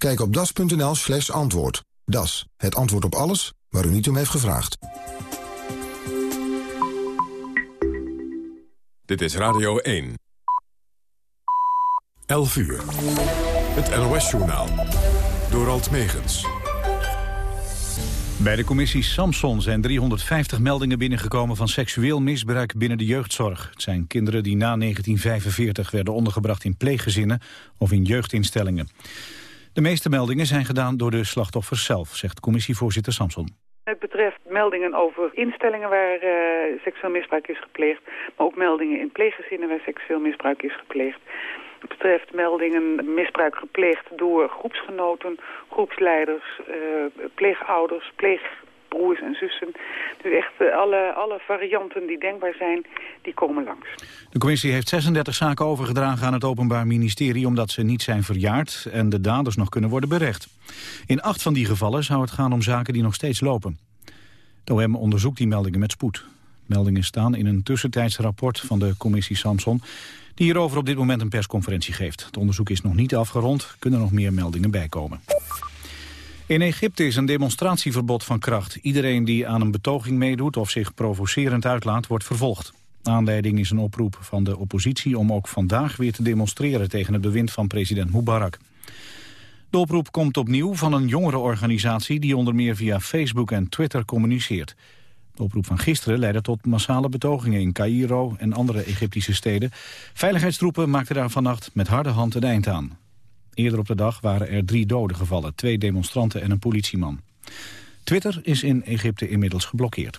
Kijk op das.nl slash antwoord. Das, het antwoord op alles waar u niet om heeft gevraagd. Dit is Radio 1. 11 uur. Het NOS-journaal. Door Alt Megens. Bij de commissie Samson zijn 350 meldingen binnengekomen van seksueel misbruik binnen de jeugdzorg. Het zijn kinderen die na 1945 werden ondergebracht in pleeggezinnen of in jeugdinstellingen. De meeste meldingen zijn gedaan door de slachtoffers zelf, zegt commissievoorzitter Samson. Het betreft meldingen over instellingen waar uh, seksueel misbruik is gepleegd, maar ook meldingen in pleeggezinnen waar seksueel misbruik is gepleegd. Het betreft meldingen misbruik gepleegd door groepsgenoten, groepsleiders, uh, pleegouders, pleegbroers en zussen. Dus echt uh, alle, alle varianten die denkbaar zijn, die komen langs. De commissie heeft 36 zaken overgedragen aan het Openbaar Ministerie... omdat ze niet zijn verjaard en de daders nog kunnen worden berecht. In acht van die gevallen zou het gaan om zaken die nog steeds lopen. De OM onderzoekt die meldingen met spoed. Meldingen staan in een tussentijds rapport van de commissie Samson die hierover op dit moment een persconferentie geeft. Het onderzoek is nog niet afgerond, kunnen nog meer meldingen bijkomen. In Egypte is een demonstratieverbod van kracht. Iedereen die aan een betoging meedoet of zich provocerend uitlaat, wordt vervolgd. Aanleiding is een oproep van de oppositie om ook vandaag weer te demonstreren tegen het bewind van president Mubarak. De oproep komt opnieuw van een jongerenorganisatie die onder meer via Facebook en Twitter communiceert. De oproep van gisteren leidde tot massale betogingen in Cairo en andere Egyptische steden. Veiligheidstroepen maakten daar vannacht met harde hand een eind aan. Eerder op de dag waren er drie doden gevallen, twee demonstranten en een politieman. Twitter is in Egypte inmiddels geblokkeerd.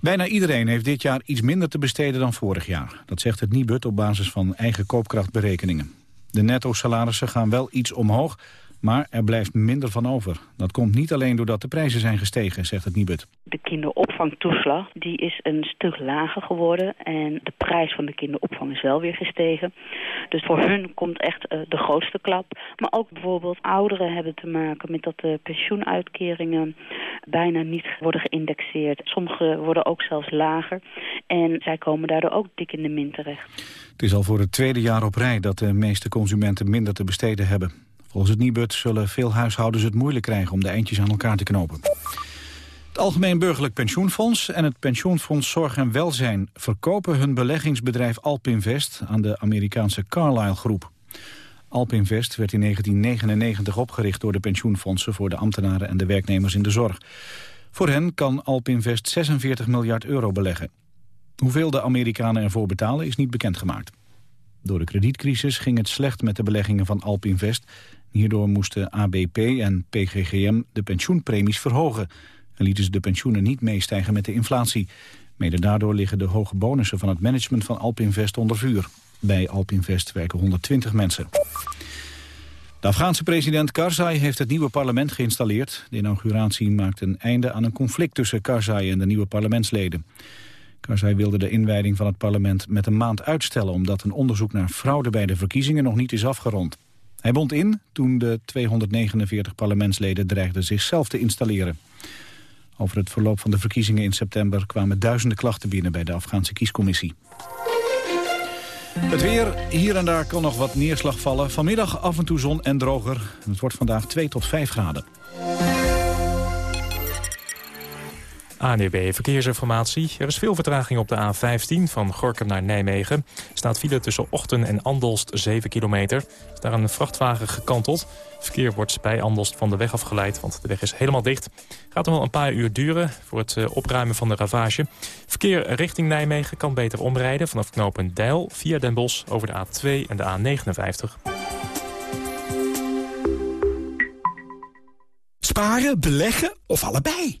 Bijna iedereen heeft dit jaar iets minder te besteden dan vorig jaar. Dat zegt het Nibud op basis van eigen koopkrachtberekeningen. De netto-salarissen gaan wel iets omhoog, maar er blijft minder van over. Dat komt niet alleen doordat de prijzen zijn gestegen, zegt het Nibud. De kinderopvangtoeslag die is een stuk lager geworden. En de prijs van de kinderopvang is wel weer gestegen. Dus voor hun komt echt uh, de grootste klap. Maar ook bijvoorbeeld ouderen hebben te maken met dat de pensioenuitkeringen bijna niet worden geïndexeerd. Sommige worden ook zelfs lager. En zij komen daardoor ook dik in de min terecht. Het is al voor het tweede jaar op rij dat de meeste consumenten minder te besteden hebben. Volgens het Nibud zullen veel huishoudens het moeilijk krijgen om de eindjes aan elkaar te knopen. Het Algemeen Burgerlijk Pensioenfonds en het Pensioenfonds Zorg en Welzijn verkopen hun beleggingsbedrijf Alpinvest aan de Amerikaanse Carlyle Groep. Alpinvest werd in 1999 opgericht door de pensioenfondsen voor de ambtenaren en de werknemers in de zorg. Voor hen kan Alpinvest 46 miljard euro beleggen. Hoeveel de Amerikanen ervoor betalen is niet bekendgemaakt. Door de kredietcrisis ging het slecht met de beleggingen van Alpinvest. Hierdoor moesten ABP en PGGM de pensioenpremies verhogen. En lieten ze de pensioenen niet meestijgen met de inflatie. Mede daardoor liggen de hoge bonussen van het management van Alpinvest onder vuur. Bij Alpinvest werken 120 mensen. De Afghaanse president Karzai heeft het nieuwe parlement geïnstalleerd. De inauguratie maakt een einde aan een conflict tussen Karzai en de nieuwe parlementsleden. Karzai wilde de inwijding van het parlement met een maand uitstellen... omdat een onderzoek naar fraude bij de verkiezingen nog niet is afgerond. Hij bond in toen de 249 parlementsleden dreigden zichzelf te installeren. Over het verloop van de verkiezingen in september kwamen duizenden klachten binnen bij de Afghaanse kiescommissie. Het weer, hier en daar kan nog wat neerslag vallen. Vanmiddag af en toe zon en droger. Het wordt vandaag 2 tot 5 graden. ANUB Verkeersinformatie. Er is veel vertraging op de A15 van Gorkum naar Nijmegen. staat file tussen Ochten en Andelst 7 kilometer. Is daar een vrachtwagen gekanteld. verkeer wordt bij Andelst van de weg afgeleid, want de weg is helemaal dicht. Gaat er wel een paar uur duren voor het eh, opruimen van de ravage. Verkeer richting Nijmegen kan beter omrijden vanaf knooppunt Deil via Den Bosch over de A2 en de A59. Sparen, beleggen of allebei?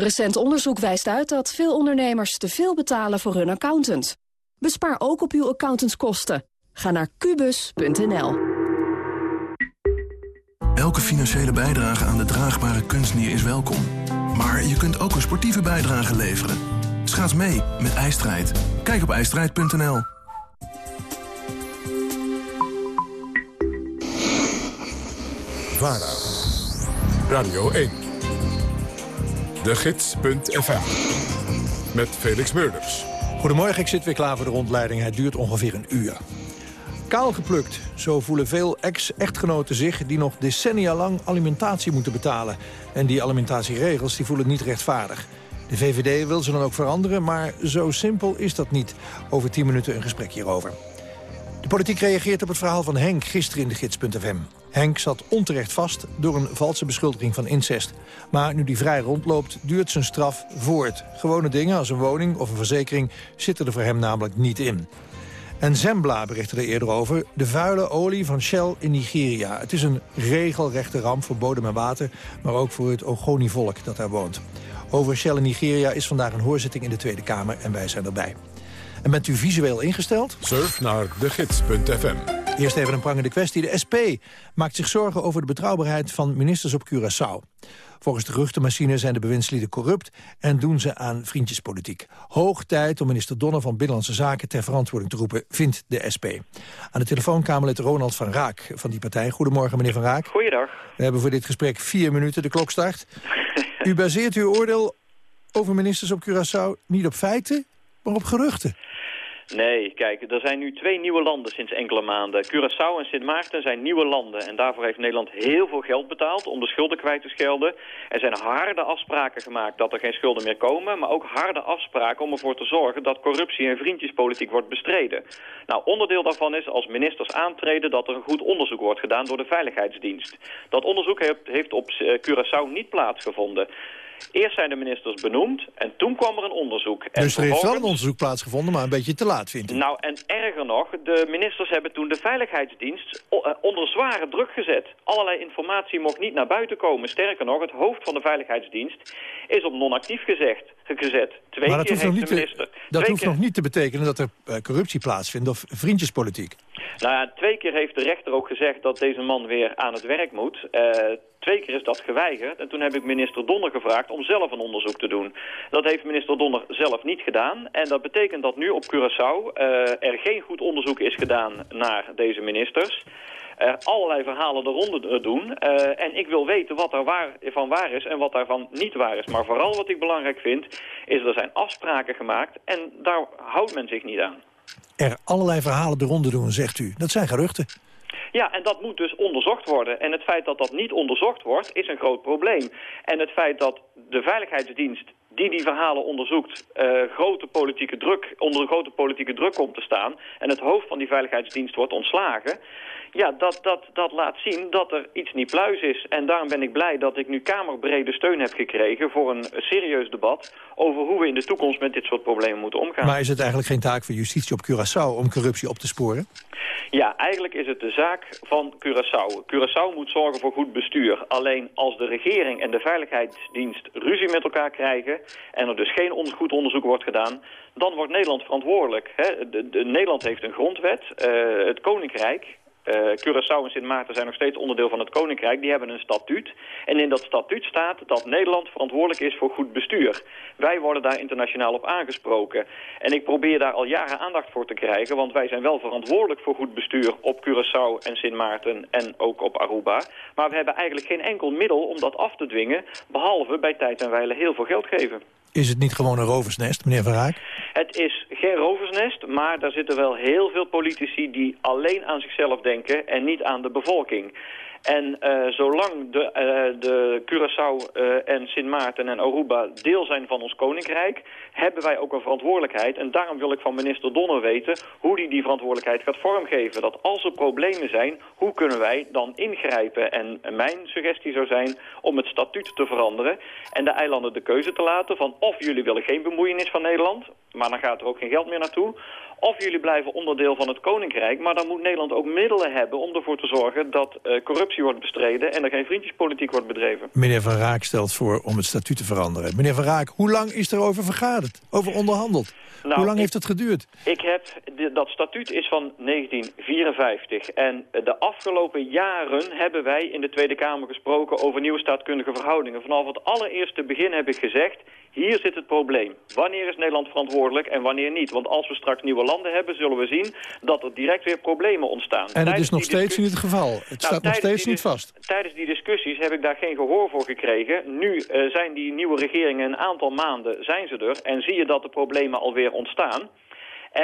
Recent onderzoek wijst uit dat veel ondernemers te veel betalen voor hun accountant. Bespaar ook op uw accountantskosten. Ga naar kubus.nl. Elke financiële bijdrage aan de draagbare kunstnier is welkom. Maar je kunt ook een sportieve bijdrage leveren. Schaats mee met IJstrijd. Kijk op ijstrijd.nl. VARA. Radio 1. De Gids.fm. Met Felix Meurders. Goedemorgen, ik zit weer klaar voor de rondleiding. Het duurt ongeveer een uur. Kaal geplukt, zo voelen veel ex-echtgenoten zich... die nog decennia lang alimentatie moeten betalen. En die alimentatieregels die voelen niet rechtvaardig. De VVD wil ze dan ook veranderen, maar zo simpel is dat niet. Over 10 minuten een gesprek hierover. De politiek reageert op het verhaal van Henk gisteren in de gids.fm. Henk zat onterecht vast door een valse beschuldiging van incest. Maar nu die vrij rondloopt, duurt zijn straf voort. Gewone dingen als een woning of een verzekering zitten er voor hem namelijk niet in. En Zembla berichtte er eerder over. De vuile olie van Shell in Nigeria. Het is een regelrechte ramp voor bodem en water... maar ook voor het Ogoni-volk dat daar woont. Over Shell in Nigeria is vandaag een hoorzitting in de Tweede Kamer... en wij zijn erbij. En bent u visueel ingesteld? Surf naar degids.fm. Eerst even een prangende kwestie. De SP maakt zich zorgen over de betrouwbaarheid van ministers op Curaçao. Volgens de geruchtenmachine zijn de bewindslieden corrupt... en doen ze aan vriendjespolitiek. Hoog tijd om minister Donner van Binnenlandse Zaken... ter verantwoording te roepen, vindt de SP. Aan de telefoon Kamerlid Ronald van Raak van die partij. Goedemorgen, meneer van Raak. Goeiedag. We hebben voor dit gesprek vier minuten, de klok start. U baseert uw oordeel over ministers op Curaçao niet op feiten, maar op geruchten. Nee, kijk, er zijn nu twee nieuwe landen sinds enkele maanden. Curaçao en Sint Maarten zijn nieuwe landen. En daarvoor heeft Nederland heel veel geld betaald om de schulden kwijt te schelden. Er zijn harde afspraken gemaakt dat er geen schulden meer komen. Maar ook harde afspraken om ervoor te zorgen dat corruptie en vriendjespolitiek wordt bestreden. Nou, onderdeel daarvan is als ministers aantreden dat er een goed onderzoek wordt gedaan door de Veiligheidsdienst. Dat onderzoek heeft, op eh, Curaçao niet plaatsgevonden. Eerst zijn de ministers benoemd en toen kwam er een onderzoek. En dus er heeft wel een onderzoek plaatsgevonden, maar een beetje te laat, vindt u? Nou, en erger nog, de ministers hebben toen de Veiligheidsdienst eh, onder zware druk gezet. Allerlei informatie mocht niet naar buiten komen. Sterker nog, het hoofd van de Veiligheidsdienst is op non-actief gezegd, gezet. Twee maar dat keer hoeft, nog niet, minister... dat hoeft keer- nog niet te betekenen dat er eh, corruptie plaatsvindt of vriendjespolitiek. Nou ja, twee keer heeft de rechter ook gezegd dat deze man weer aan het werk moet. Eh, twee keer is dat geweigerd. En toen heb ik minister Donner gevraagd om zelf een onderzoek te doen. Dat heeft minister Donner zelf niet gedaan. En dat betekent dat nu op Curaçao eh, er geen goed onderzoek is gedaan naar deze ministers. Er allerlei verhalen de ronde eh, doen. Eh, en ik wil weten wat er waar, van waar is en wat daarvan niet waar is. Maar vooral wat ik belangrijk vind, is er zijn afspraken gemaakt. En daar houdt men zich niet aan. Er allerlei verhalen de ronde doen, zegt u. Dat zijn geruchten. Ja, en dat moet dus onderzocht worden. En het feit dat dat niet onderzocht wordt, is een groot probleem. En het feit dat de Veiligheidsdienst die die verhalen onderzoekt, eh, grote politieke druk, onder grote politieke druk komt te staan... en het hoofd van die Veiligheidsdienst wordt ontslagen... ja, dat, dat, dat laat zien dat er iets niet pluis is. En daarom ben ik blij dat ik nu kamerbrede steun heb gekregen... voor een serieus debat over hoe we in de toekomst met dit soort problemen moeten omgaan. Maar is het eigenlijk geen taak voor justitie op Curaçao om corruptie op te sporen? Ja, eigenlijk is het de zaak van Curaçao. Curaçao moet zorgen voor goed bestuur. Alleen als de regering en de veiligheidsdienst ruzie met elkaar krijgen... en er dus geen goed onderzoek wordt gedaan... dan wordt Nederland verantwoordelijk. Hè? De, de- Nederland heeft een grondwet. eh, het Koninkrijk... eh, Curaçao en Sint Maarten zijn nog steeds onderdeel van het Koninkrijk. Die hebben een statuut. En in dat statuut staat dat Nederland verantwoordelijk is voor goed bestuur. Wij worden daar internationaal op aangesproken. En ik probeer daar al jaren aandacht voor te krijgen. Want wij zijn wel verantwoordelijk voor goed bestuur op Curaçao en Sint Maarten en ook op Aruba. Maar we hebben eigenlijk geen enkel middel om dat af te dwingen. Behalve bij tijd en wijle heel veel geld geven. Is het niet gewoon een roversnest, meneer Van Raak? Het is geen roversnest, maar daar zitten wel heel veel politici die alleen aan zichzelf denken en niet aan de bevolking. En uh, zolang de, uh, de Curaçao uh, en Sint Maarten en Aruba deel zijn van ons koninkrijk, hebben wij ook een verantwoordelijkheid. En daarom wil ik van minister Donner weten hoe hij die verantwoordelijkheid gaat vormgeven. Dat als er problemen zijn, hoe kunnen wij dan ingrijpen? En mijn suggestie zou zijn om het statuut te veranderen en de eilanden de keuze te laten van of jullie willen geen bemoeienis van Nederland, maar dan gaat er ook geen geld meer naartoe, of jullie blijven onderdeel van het Koninkrijk, maar dan moet Nederland ook middelen hebben om ervoor te zorgen dat uh, corruptie wordt bestreden en er geen vriendjespolitiek wordt bedreven. Meneer Van Raak stelt voor om het statuut te veranderen. Meneer Van Raak, hoe lang is er over vergaderd, over onderhandeld? Nou, hoe lang ik, heeft het geduurd? Ik heb, de, dat statuut is van 1954 en de afgelopen jaren hebben wij in de Tweede Kamer gesproken over nieuwe staatkundige verhoudingen. Vanaf het allereerste begin heb ik gezegd, hier zit het probleem. Wanneer is Nederland verantwoordelijk en wanneer niet? Want als we straks nieuwe landen hebben, zullen we zien dat er direct weer problemen ontstaan. En het is nog steeds niet het geval. Het nou, staat nog steeds niet vast. Tijdens die discussies heb ik daar geen gehoor voor gekregen. Nu uh, zijn die nieuwe regeringen een aantal maanden zijn ze er en zie je dat de problemen alweer ontstaan.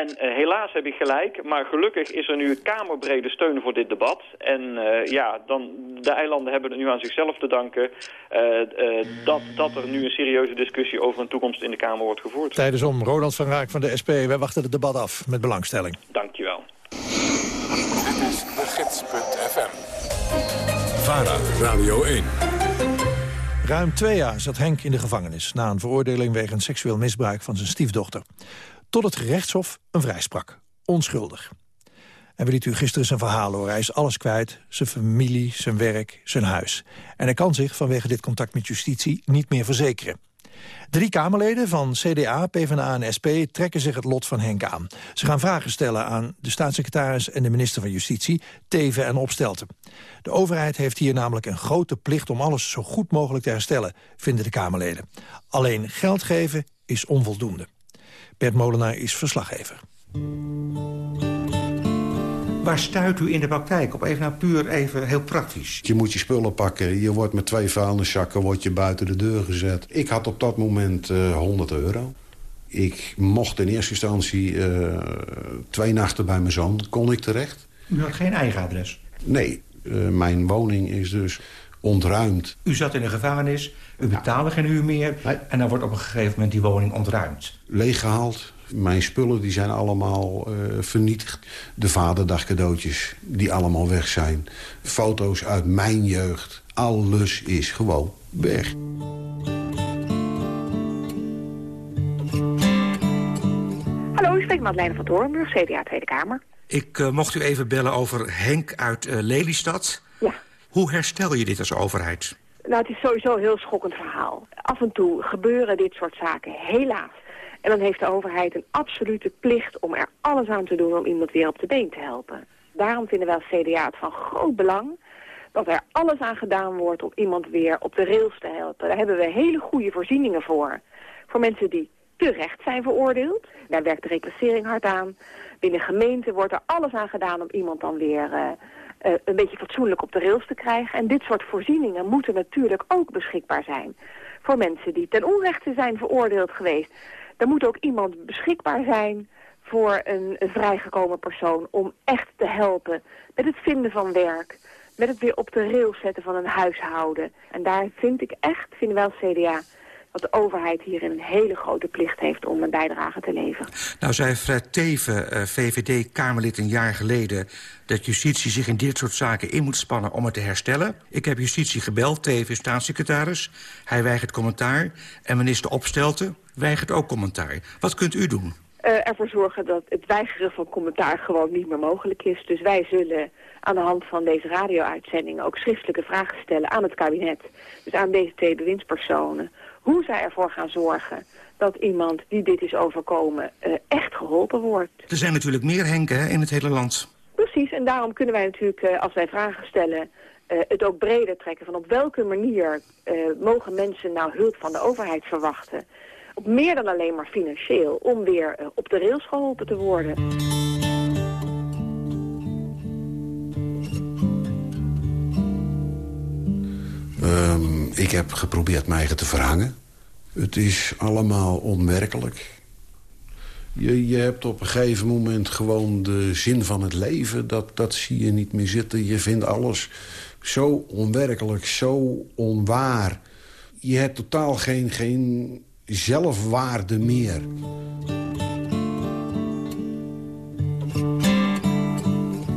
En uh, helaas heb ik gelijk, maar gelukkig is er nu kamerbrede steun voor dit debat. En uh, ja, dan, de eilanden hebben het nu aan zichzelf te danken uh, dat, dat er nu een serieuze discussie over een toekomst in de Kamer wordt gevoerd. Tijdens om, Ronald van Raak van de SP, wij wachten het debat af met belangstelling. Dankjewel. Dit is de gids.fm. VARA, Radio 1. Ruim twee jaar zat Henk in de gevangenis... na een veroordeling wegens seksueel misbruik van zijn stiefdochter tot het gerechtshof een vrijsprak. Onschuldig. En we lieten u gisteren zijn verhaal horen. Hij is alles kwijt, zijn familie, zijn werk, zijn huis. En hij kan zich vanwege dit contact met justitie niet meer verzekeren. Drie Kamerleden van CDA, PvdA en SP trekken zich het lot van Henk aan. Ze gaan vragen stellen aan de staatssecretaris en de minister van Justitie, Teven en Opstelten. De overheid heeft hier namelijk een grote plicht om alles zo goed mogelijk te herstellen, vinden de Kamerleden. Alleen geld geven is onvoldoende. Bert Molenaar is verslaggever. Waar stuit u in de praktijk op? Even nou puur even heel praktisch. Je moet je spullen pakken. Je wordt met twee vuilniszakken wordt je buiten de deur gezet. Ik had op dat moment uh, 100 euro. Ik mocht in eerste instantie uh, twee nachten bij mijn zoon. Kon ik terecht. U had geen eigen adres? Nee. Uh, mijn woning is dus ontruimd. U zat in de gevangenis, u betaalde ja. geen uur meer... Nee. en dan wordt op een gegeven moment die woning ontruimd. Leeggehaald. Mijn spullen die zijn allemaal uh, vernietigd. De vaderdag cadeautjes die allemaal weg zijn. Foto's uit mijn jeugd. Alles is gewoon weg. Hallo, ik spreek Madeleine van Doornburg, CDA Tweede Kamer. Ik uh, mocht u even bellen over Henk uit uh, Lelystad. Hoe herstel je dit als overheid? Nou, het is sowieso een heel schokkend verhaal. Af en toe gebeuren dit soort zaken, helaas. En dan heeft de overheid een absolute plicht om er alles aan te doen om iemand weer op de been te helpen. Daarom vinden wij als CDA het van groot belang dat er alles aan gedaan wordt om iemand weer op de rails te helpen. Daar hebben we hele goede voorzieningen voor. Voor mensen die terecht zijn veroordeeld. Daar werkt de reclassering hard aan. Binnen gemeenten wordt er alles aan gedaan om iemand dan weer... Uh, uh, een beetje fatsoenlijk op de rails te krijgen. En dit soort voorzieningen moeten natuurlijk ook beschikbaar zijn. Voor mensen die ten onrechte zijn veroordeeld geweest. Er moet ook iemand beschikbaar zijn voor een, een vrijgekomen persoon... om echt te helpen met het vinden van werk... met het weer op de rails zetten van een huishouden. En daar vind ik echt, vinden wij als CDA dat de overheid hier een hele grote plicht heeft om een bijdrage te leveren. Nou zei Fred Teven, uh, VVD-Kamerlid een jaar geleden... dat justitie zich in dit soort zaken in moet spannen om het te herstellen. Ik heb justitie gebeld, Teven staatssecretaris. Hij weigert commentaar. En minister Opstelten weigert ook commentaar. Wat kunt u doen? Uh, ervoor zorgen dat het weigeren van commentaar gewoon niet meer mogelijk is. Dus wij zullen aan de hand van deze radio-uitzending ook schriftelijke vragen stellen aan het kabinet. Dus aan deze twee bewindspersonen hoe zij ervoor gaan zorgen dat iemand die dit is overkomen uh, echt geholpen wordt. Er zijn natuurlijk meer Henken in het hele land. Precies, en daarom kunnen wij natuurlijk, uh, als wij vragen stellen... Uh, het ook breder trekken van op welke manier mogen mensen nou hulp van de overheid verwachten. Op meer dan alleen maar financieel, om weer op de rails geholpen te worden. Um, ik heb geprobeerd mij eigen te verhangen. Het is allemaal onwerkelijk. Je, je hebt op een gegeven moment gewoon de zin van het leven. Dat, dat zie je niet meer zitten. Je vindt alles zo onwerkelijk, zo onwaar. Je hebt totaal geen, geen zelfwaarde meer.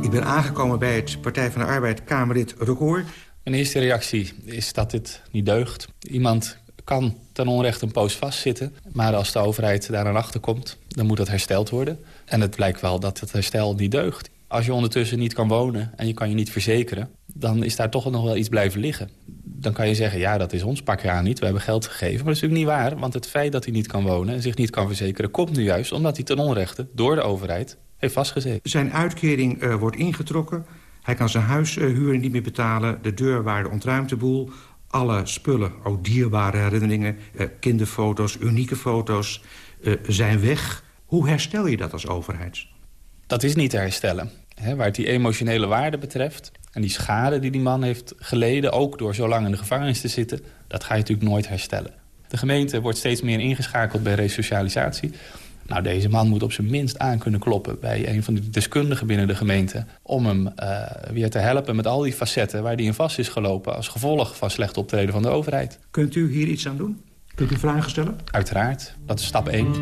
Ik ben aangekomen bij het Partij van de Arbeid Kamerlid Record. Mijn eerste reactie is dat dit niet deugt. Iemand kan ten onrechte een poos vastzitten. Maar als de overheid daar aan achter komt, dan moet dat hersteld worden. En het blijkt wel dat het herstel niet deugt. Als je ondertussen niet kan wonen en je kan je niet verzekeren... dan is daar toch nog wel iets blijven liggen. Dan kan je zeggen, ja, dat is ons aan niet. We hebben geld gegeven. Maar dat is natuurlijk niet waar. Want het feit dat hij niet kan wonen en zich niet kan verzekeren... komt nu juist omdat hij ten onrechte door de overheid heeft vastgezeten. Zijn uitkering uh, wordt ingetrokken. Hij kan zijn huishuur niet meer betalen. De deurwaarde ontruimt de boel. Alle spullen, ook dierbare herinneringen, uh, kinderfoto's, unieke foto's... zijn weg. Hoe herstel je dat als overheid? Dat is niet te herstellen. Hè, waar het die emotionele waarde betreft... en die schade die die man heeft geleden... ook door zo lang in de gevangenis te zitten... dat ga je natuurlijk nooit herstellen. De gemeente wordt steeds meer ingeschakeld bij resocialisatie. Nou, deze man moet op zijn minst aan kunnen kloppen... bij een van de deskundigen binnen de gemeente... om hem uh, weer te helpen met al die facetten waar hij in vast is gelopen... als gevolg van slecht optreden van de overheid. Kunt u hier iets aan doen? Kunt u vragen stellen? Uiteraard. Dat is stap 1.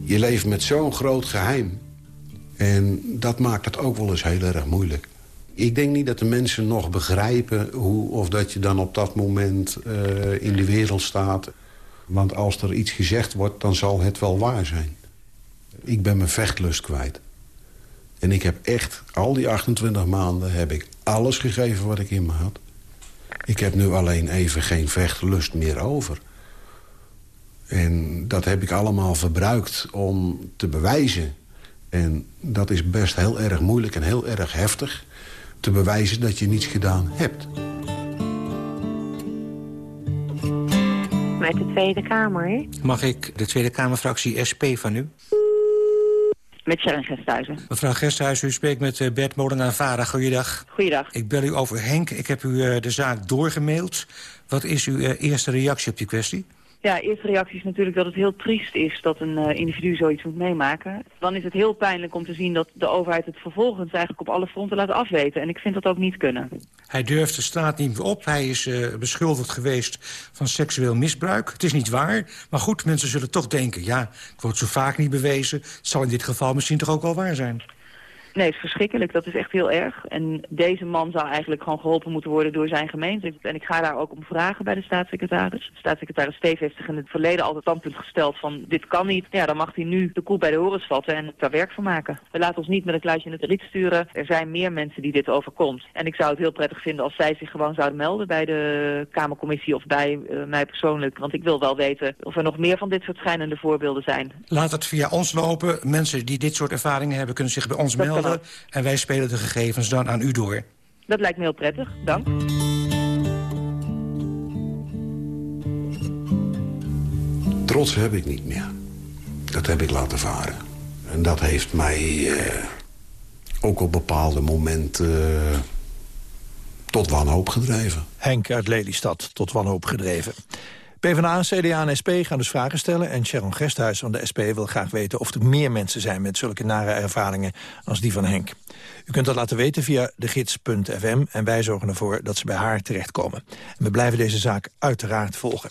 Je leeft met zo'n groot geheim. En dat maakt het ook wel eens heel erg moeilijk. Ik denk niet dat de mensen nog begrijpen... Hoe, of dat je dan op dat moment uh, in de wereld staat. Want als er iets gezegd wordt, dan zal het wel waar zijn. Ik ben mijn vechtlust kwijt. En ik heb echt, al die 28 maanden... heb ik alles gegeven wat ik in me had. Ik heb nu alleen even geen vechtlust meer over. En dat heb ik allemaal verbruikt om te bewijzen. En dat is best heel erg moeilijk en heel erg heftig... te bewijzen dat je niets gedaan hebt. Met de Tweede Kamer. Mag ik de Tweede Kamerfractie SP van u? Met Sharon Gesthuizen. Mevrouw Gesthuizen, u spreekt met eh, Bert Molenaar-Vara. Goeiedag. Goeiedag. Ik bel u over Henk. Ik heb u eh, de zaak doorgemaild. Wat is uw eh, eerste reactie op die kwestie? Ja, eerste reactie is natuurlijk dat het heel triest is dat een uh, individu zoiets moet meemaken. Dan is het heel pijnlijk om te zien dat de overheid het vervolgens eigenlijk op alle fronten laat afweten. En ik vind dat ook niet kunnen. Hij durft de straat niet meer op. Hij is uh, beschuldigd geweest van seksueel misbruik. Het is niet waar. Maar goed, mensen zullen toch denken, ja, het wordt zo vaak niet bewezen. Het zal in dit geval misschien toch ook wel waar zijn. Nee, het is verschrikkelijk. Dat is echt heel erg. En deze man zou eigenlijk gewoon geholpen moeten worden door zijn gemeente. En ik ga daar ook om vragen bij de staatssecretaris. Staatssecretaris Steef heeft zich in het verleden altijd standpunt gesteld van dit kan niet. Ja, dan mag hij nu de koe bij de horens vatten en daar werk van maken. We laten ons niet met een kluisje in het riet sturen. Er zijn meer mensen die dit overkomt. En ik zou het heel prettig vinden als zij zich gewoon zouden melden bij de Kamercommissie of bij uh, mij persoonlijk. Want ik wil wel weten of er nog meer van dit soort schijnende voorbeelden zijn. Laat het via ons lopen. Mensen die dit soort ervaringen hebben kunnen zich bij ons melden. En wij spelen de gegevens dan aan u door. Dat lijkt me heel prettig. Dank. Trots heb ik niet meer. Dat heb ik laten varen. En dat heeft mij eh, ook op bepaalde momenten eh, tot wanhoop gedreven. Henk uit Lelystad tot wanhoop gedreven. PvdA, CDA en SP gaan dus vragen stellen... en Sharon Gesthuis van de SP wil graag weten of er meer mensen zijn... met zulke nare ervaringen als die van Henk. U kunt dat laten weten via degids.fm... en wij zorgen ervoor dat ze bij haar terechtkomen. En we blijven deze zaak uiteraard volgen.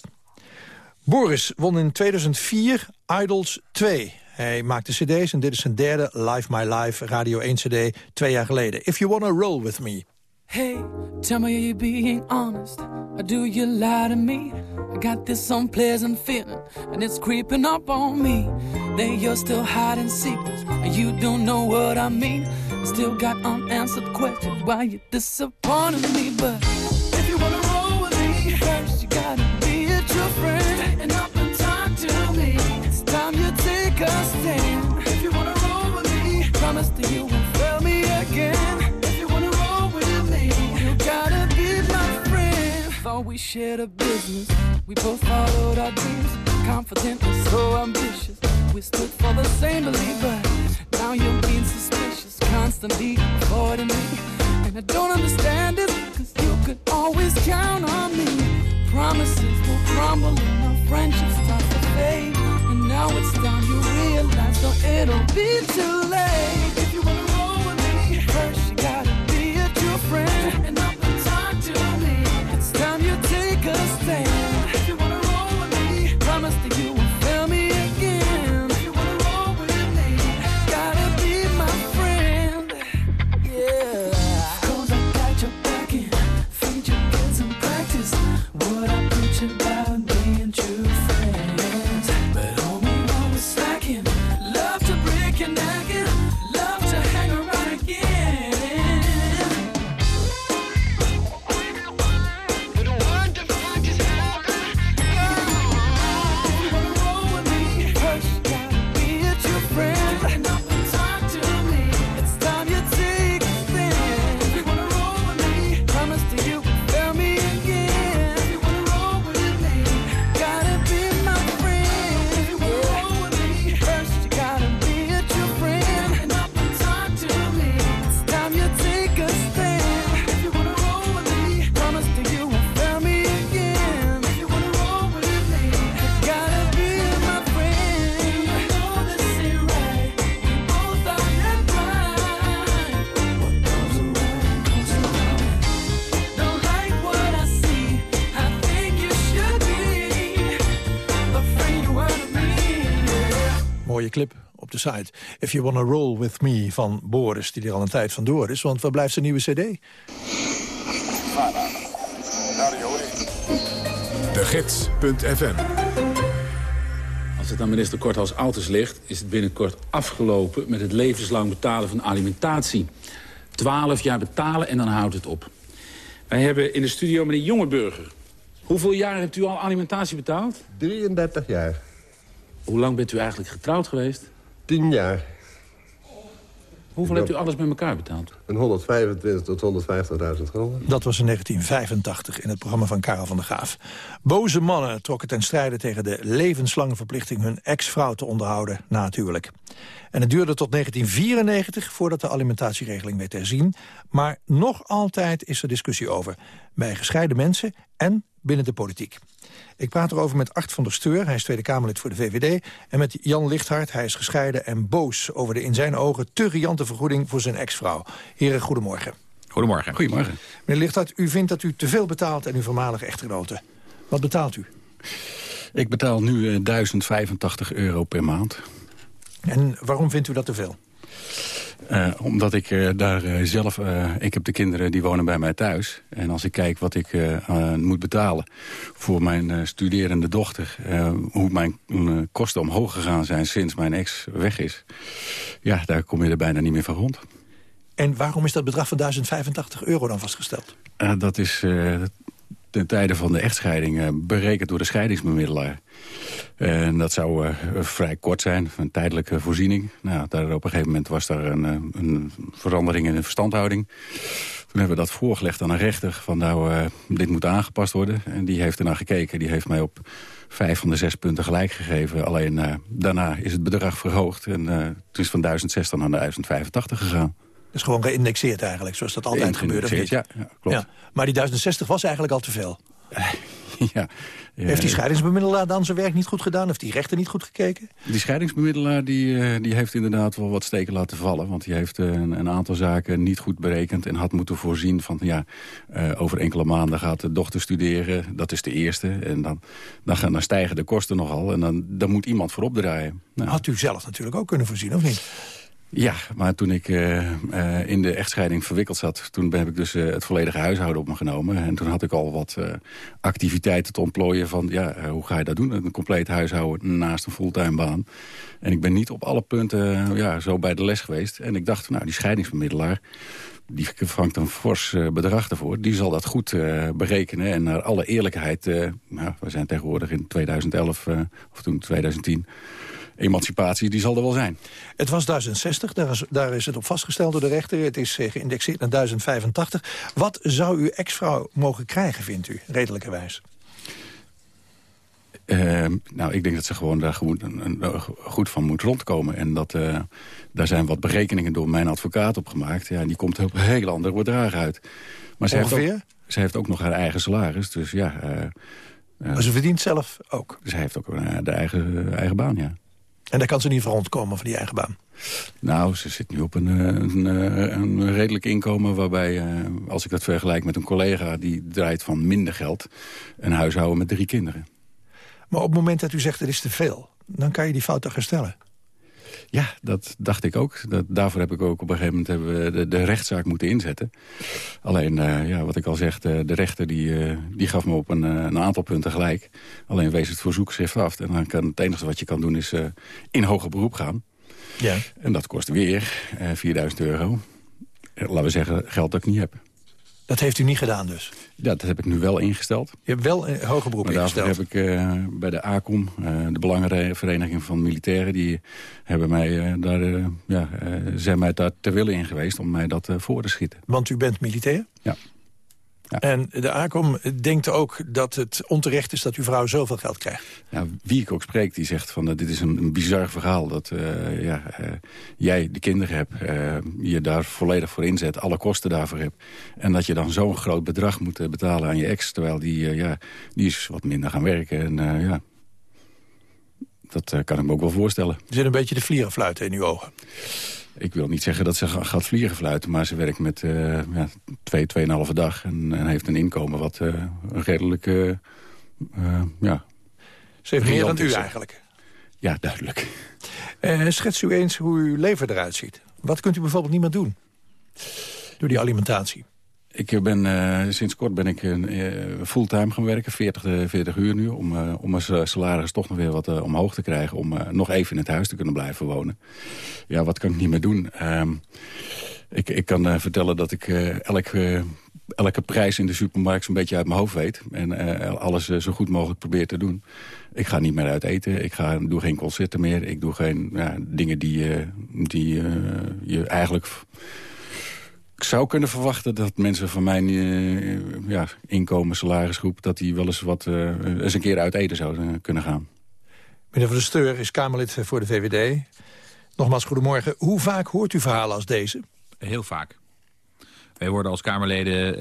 Boris won in 2004 Idols 2. Hij maakte cd's en dit is zijn derde Live My Life Radio 1 cd twee jaar geleden. If You Wanna Roll With Me. Hey, tell me are you being honest or do you lie to me? I got this unpleasant feeling and it's creeping up on me. That you're still hiding secrets and you don't know what I mean. I still got unanswered questions why you disappointed me, but shared a business. We both followed our dreams, confident and so ambitious. We stood for the same belief, but now you're being suspicious, constantly avoiding me. And I don't understand it, cause you could always count on me. promises will crumble and our friendship starts to fade. And now it's time you realize, so it'll be too late. If you wanna site. If You Wanna Roll With Me van Boris, die er al een tijd vandoor is. Want waar blijft zijn nieuwe cd? De Gids.fm Als het aan minister Kortals Autos ligt... is het binnenkort afgelopen met het levenslang betalen van alimentatie. Twaalf jaar betalen en dan houdt het op. Wij hebben in de studio meneer Jongeburger. Hoeveel jaar hebt u al alimentatie betaald? 33 jaar. Hoe lang bent u eigenlijk getrouwd geweest? 10 jaar. Hoeveel hebt u alles bij elkaar betaald? Een 125 tot 150.000 gulden. Dat was in 1985 in het programma van Karel van der Gaaf. Boze mannen trokken ten strijde tegen de levenslange verplichting... hun ex-vrouw te onderhouden na het huwelijk. En het duurde tot 1994 voordat de alimentatieregeling werd herzien. Maar nog altijd is er discussie over. Bij gescheiden mensen en binnen de politiek. Ik praat erover met Art van der Steur, hij is Tweede Kamerlid voor de VVD... en met Jan Lichthart, hij is gescheiden en boos... over de in zijn ogen te riante vergoeding voor zijn ex-vrouw. Heren, goedemorgen. Goedemorgen. Goedemorgen. Meneer Lichthart, u vindt dat u te veel betaalt aan uw voormalige echtgenoten. Wat betaalt u? Ik betaal nu eh, 1085 euro per maand. En waarom vindt u dat te veel? Eh, omdat ik eh, daar eh, zelf... ik heb de kinderen die wonen bij mij thuis. En als ik kijk wat ik moet betalen voor mijn studerende dochter... hoe mijn kosten omhoog gegaan zijn sinds mijn ex weg is... ja, daar kom je er bijna niet meer van rond. En waarom is dat bedrag van 1085 euro dan vastgesteld? Dat is ten tijde van de echtscheiding eh, berekend door de scheidingsbemiddelaar. En dat zou eh, vrij kort zijn, een tijdelijke voorziening. Nou, daar op een gegeven moment was daar een, eh, een verandering in de verstandhouding. Toen hebben we dat voorgelegd aan een rechter van nou, dit moet aangepast worden. En die heeft ernaar gekeken, die heeft mij op vijf van de zes punten gelijk gegeven. Alleen daarna is het bedrag verhoogd en het is van 1060 naar 1085 gegaan. Dus gewoon geïndexeerd eigenlijk, zoals dat altijd of niet? Geïndexeerd, Ja, ja, klopt. Ja, maar die 1060 was eigenlijk al te veel. ja. Heeft die scheidingsbemiddelaar dan zijn werk niet goed gedaan? Heeft die rechter niet goed gekeken? Die scheidingsbemiddelaar die, eh, die heeft inderdaad wel wat steken laten vallen. Want die heeft eh, een, een aantal zaken niet goed berekend... en had moeten voorzien van, ja, eh, over enkele maanden gaat de dochter studeren. Dat is de eerste. En dan, dan, gaan, dan stijgen de kosten nogal. En dan, dan moet iemand voor opdraaien. Nou, Had u zelf natuurlijk ook kunnen voorzien, of niet? Ja, maar toen ik eh, eh, in de echtscheiding verwikkeld zat... toen heb ik dus eh, het volledige huishouden op me genomen. En toen had ik al wat activiteiten te ontplooien van... ja, hoe ga je dat doen? Een compleet huishouden naast een fulltime baan. En ik ben niet op alle punten ja, zo bij de les geweest. En ik dacht, nou, die scheidingsbemiddelaar... die vangt een fors bedrag ervoor. Die zal dat goed berekenen. En naar alle eerlijkheid... nou, we zijn tegenwoordig in 2011, eh, of toen 2010 emancipatie, die zal er wel zijn. Het was 1060, daar is, daar is het op vastgesteld door de rechter. Het is eh, geïndexeerd naar 1085. Wat zou uw ex-vrouw mogen krijgen, vindt u, redelijkerwijs? Eh, nou, ik denk dat ze gewoon daar goed, een- een- goed van moet rondkomen. En dat, eh, daar zijn wat berekeningen door mijn advocaat op gemaakt. Ja, die komt op heel andere bedragen uit. Maar ze heeft Ongeveer? ook- Ze heeft ook nog haar eigen salaris, dus ja... maar ze verdient zelf ook? Zij heeft ook de eigen, eigen baan, ja. En daar kan ze niet van rondkomen van die eigen baan? Nou, ze zit nu op een, een, een redelijk inkomen waarbij, als ik dat vergelijk met een collega... die draait van minder geld, een huishouden met drie kinderen. Maar op het moment dat u zegt er is te veel, dan kan je die fout toch herstellen? Ja, dat dacht ik ook. Dat, daarvoor heb ik ook op een gegeven moment hebben we de, de rechtszaak moeten inzetten. Alleen, uh, ja, wat ik al zeg, de, de rechter die, uh, die gaf me op een, uh, een, aantal punten gelijk. Alleen wees het verzoekschrift af. En dan kan, het enige wat je kan doen is in hoger beroep gaan. Ja. En dat kost weer 4000 euro. Laten we zeggen, geld dat ik niet heb. Dat heeft u niet gedaan dus? Ja, dat heb ik nu wel ingesteld. Je hebt wel een hoger beroep maar ingesteld? heb ik uh, bij de ACOM, uh, de Belangenvereniging van Militairen... die hebben mij, uh, daar, ja, zijn mij daar te willen in geweest om mij dat voor te schieten. Want u bent militair? Ja. Ja. En de ACOM denkt ook dat het onterecht is dat uw vrouw zoveel geld krijgt. Ja, wie ik ook spreek, die zegt van uh, dit is een, een bizar verhaal. Dat uh, ja, uh, jij de kinderen hebt, je daar volledig voor inzet, alle kosten daarvoor hebt. En dat je dan zo'n groot bedrag moet betalen aan je ex. Terwijl die, ja, die is wat minder gaan werken. En ja, dat kan ik me ook wel voorstellen. Er zit een beetje de vlierenfluiten in uw ogen. Ik wil niet zeggen dat ze gaat vliegen fluiten, maar ze werkt met uh, ja, twee, tweeënhalve dag. En, en, heeft een inkomen wat uh, redelijk, uh, ja... Ze heeft meer dan u eigenlijk. Ja, duidelijk. schets u eens hoe uw leven eruit ziet. Wat kunt u bijvoorbeeld niet meer doen? Door die alimentatie. Ik ben, uh, sinds kort ben ik uh, fulltime gaan werken, 40, 40 uur nu... om, om mijn salaris toch nog weer wat omhoog te krijgen... om nog even in het huis te kunnen blijven wonen. Ja, wat kan ik niet meer doen? Ehm, ik, ik kan vertellen dat ik elke, elke prijs in de supermarkt... zo'n beetje uit mijn hoofd weet. En alles zo goed mogelijk probeer te doen. Ik ga niet meer uit eten. Ik ga, doe geen concerten meer. Ik doe geen ja, dingen die, die je eigenlijk ik zou kunnen verwachten dat mensen van mijn uh, ja, inkomen, salarisgroep... dat die wel eens wat uh, eens een keer uit eten zouden kunnen gaan. Meneer Van der Steur is Kamerlid voor de VVD. Nogmaals, goedemorgen. Hoe vaak hoort u verhalen als deze? Heel vaak. Wij worden als Kamerleden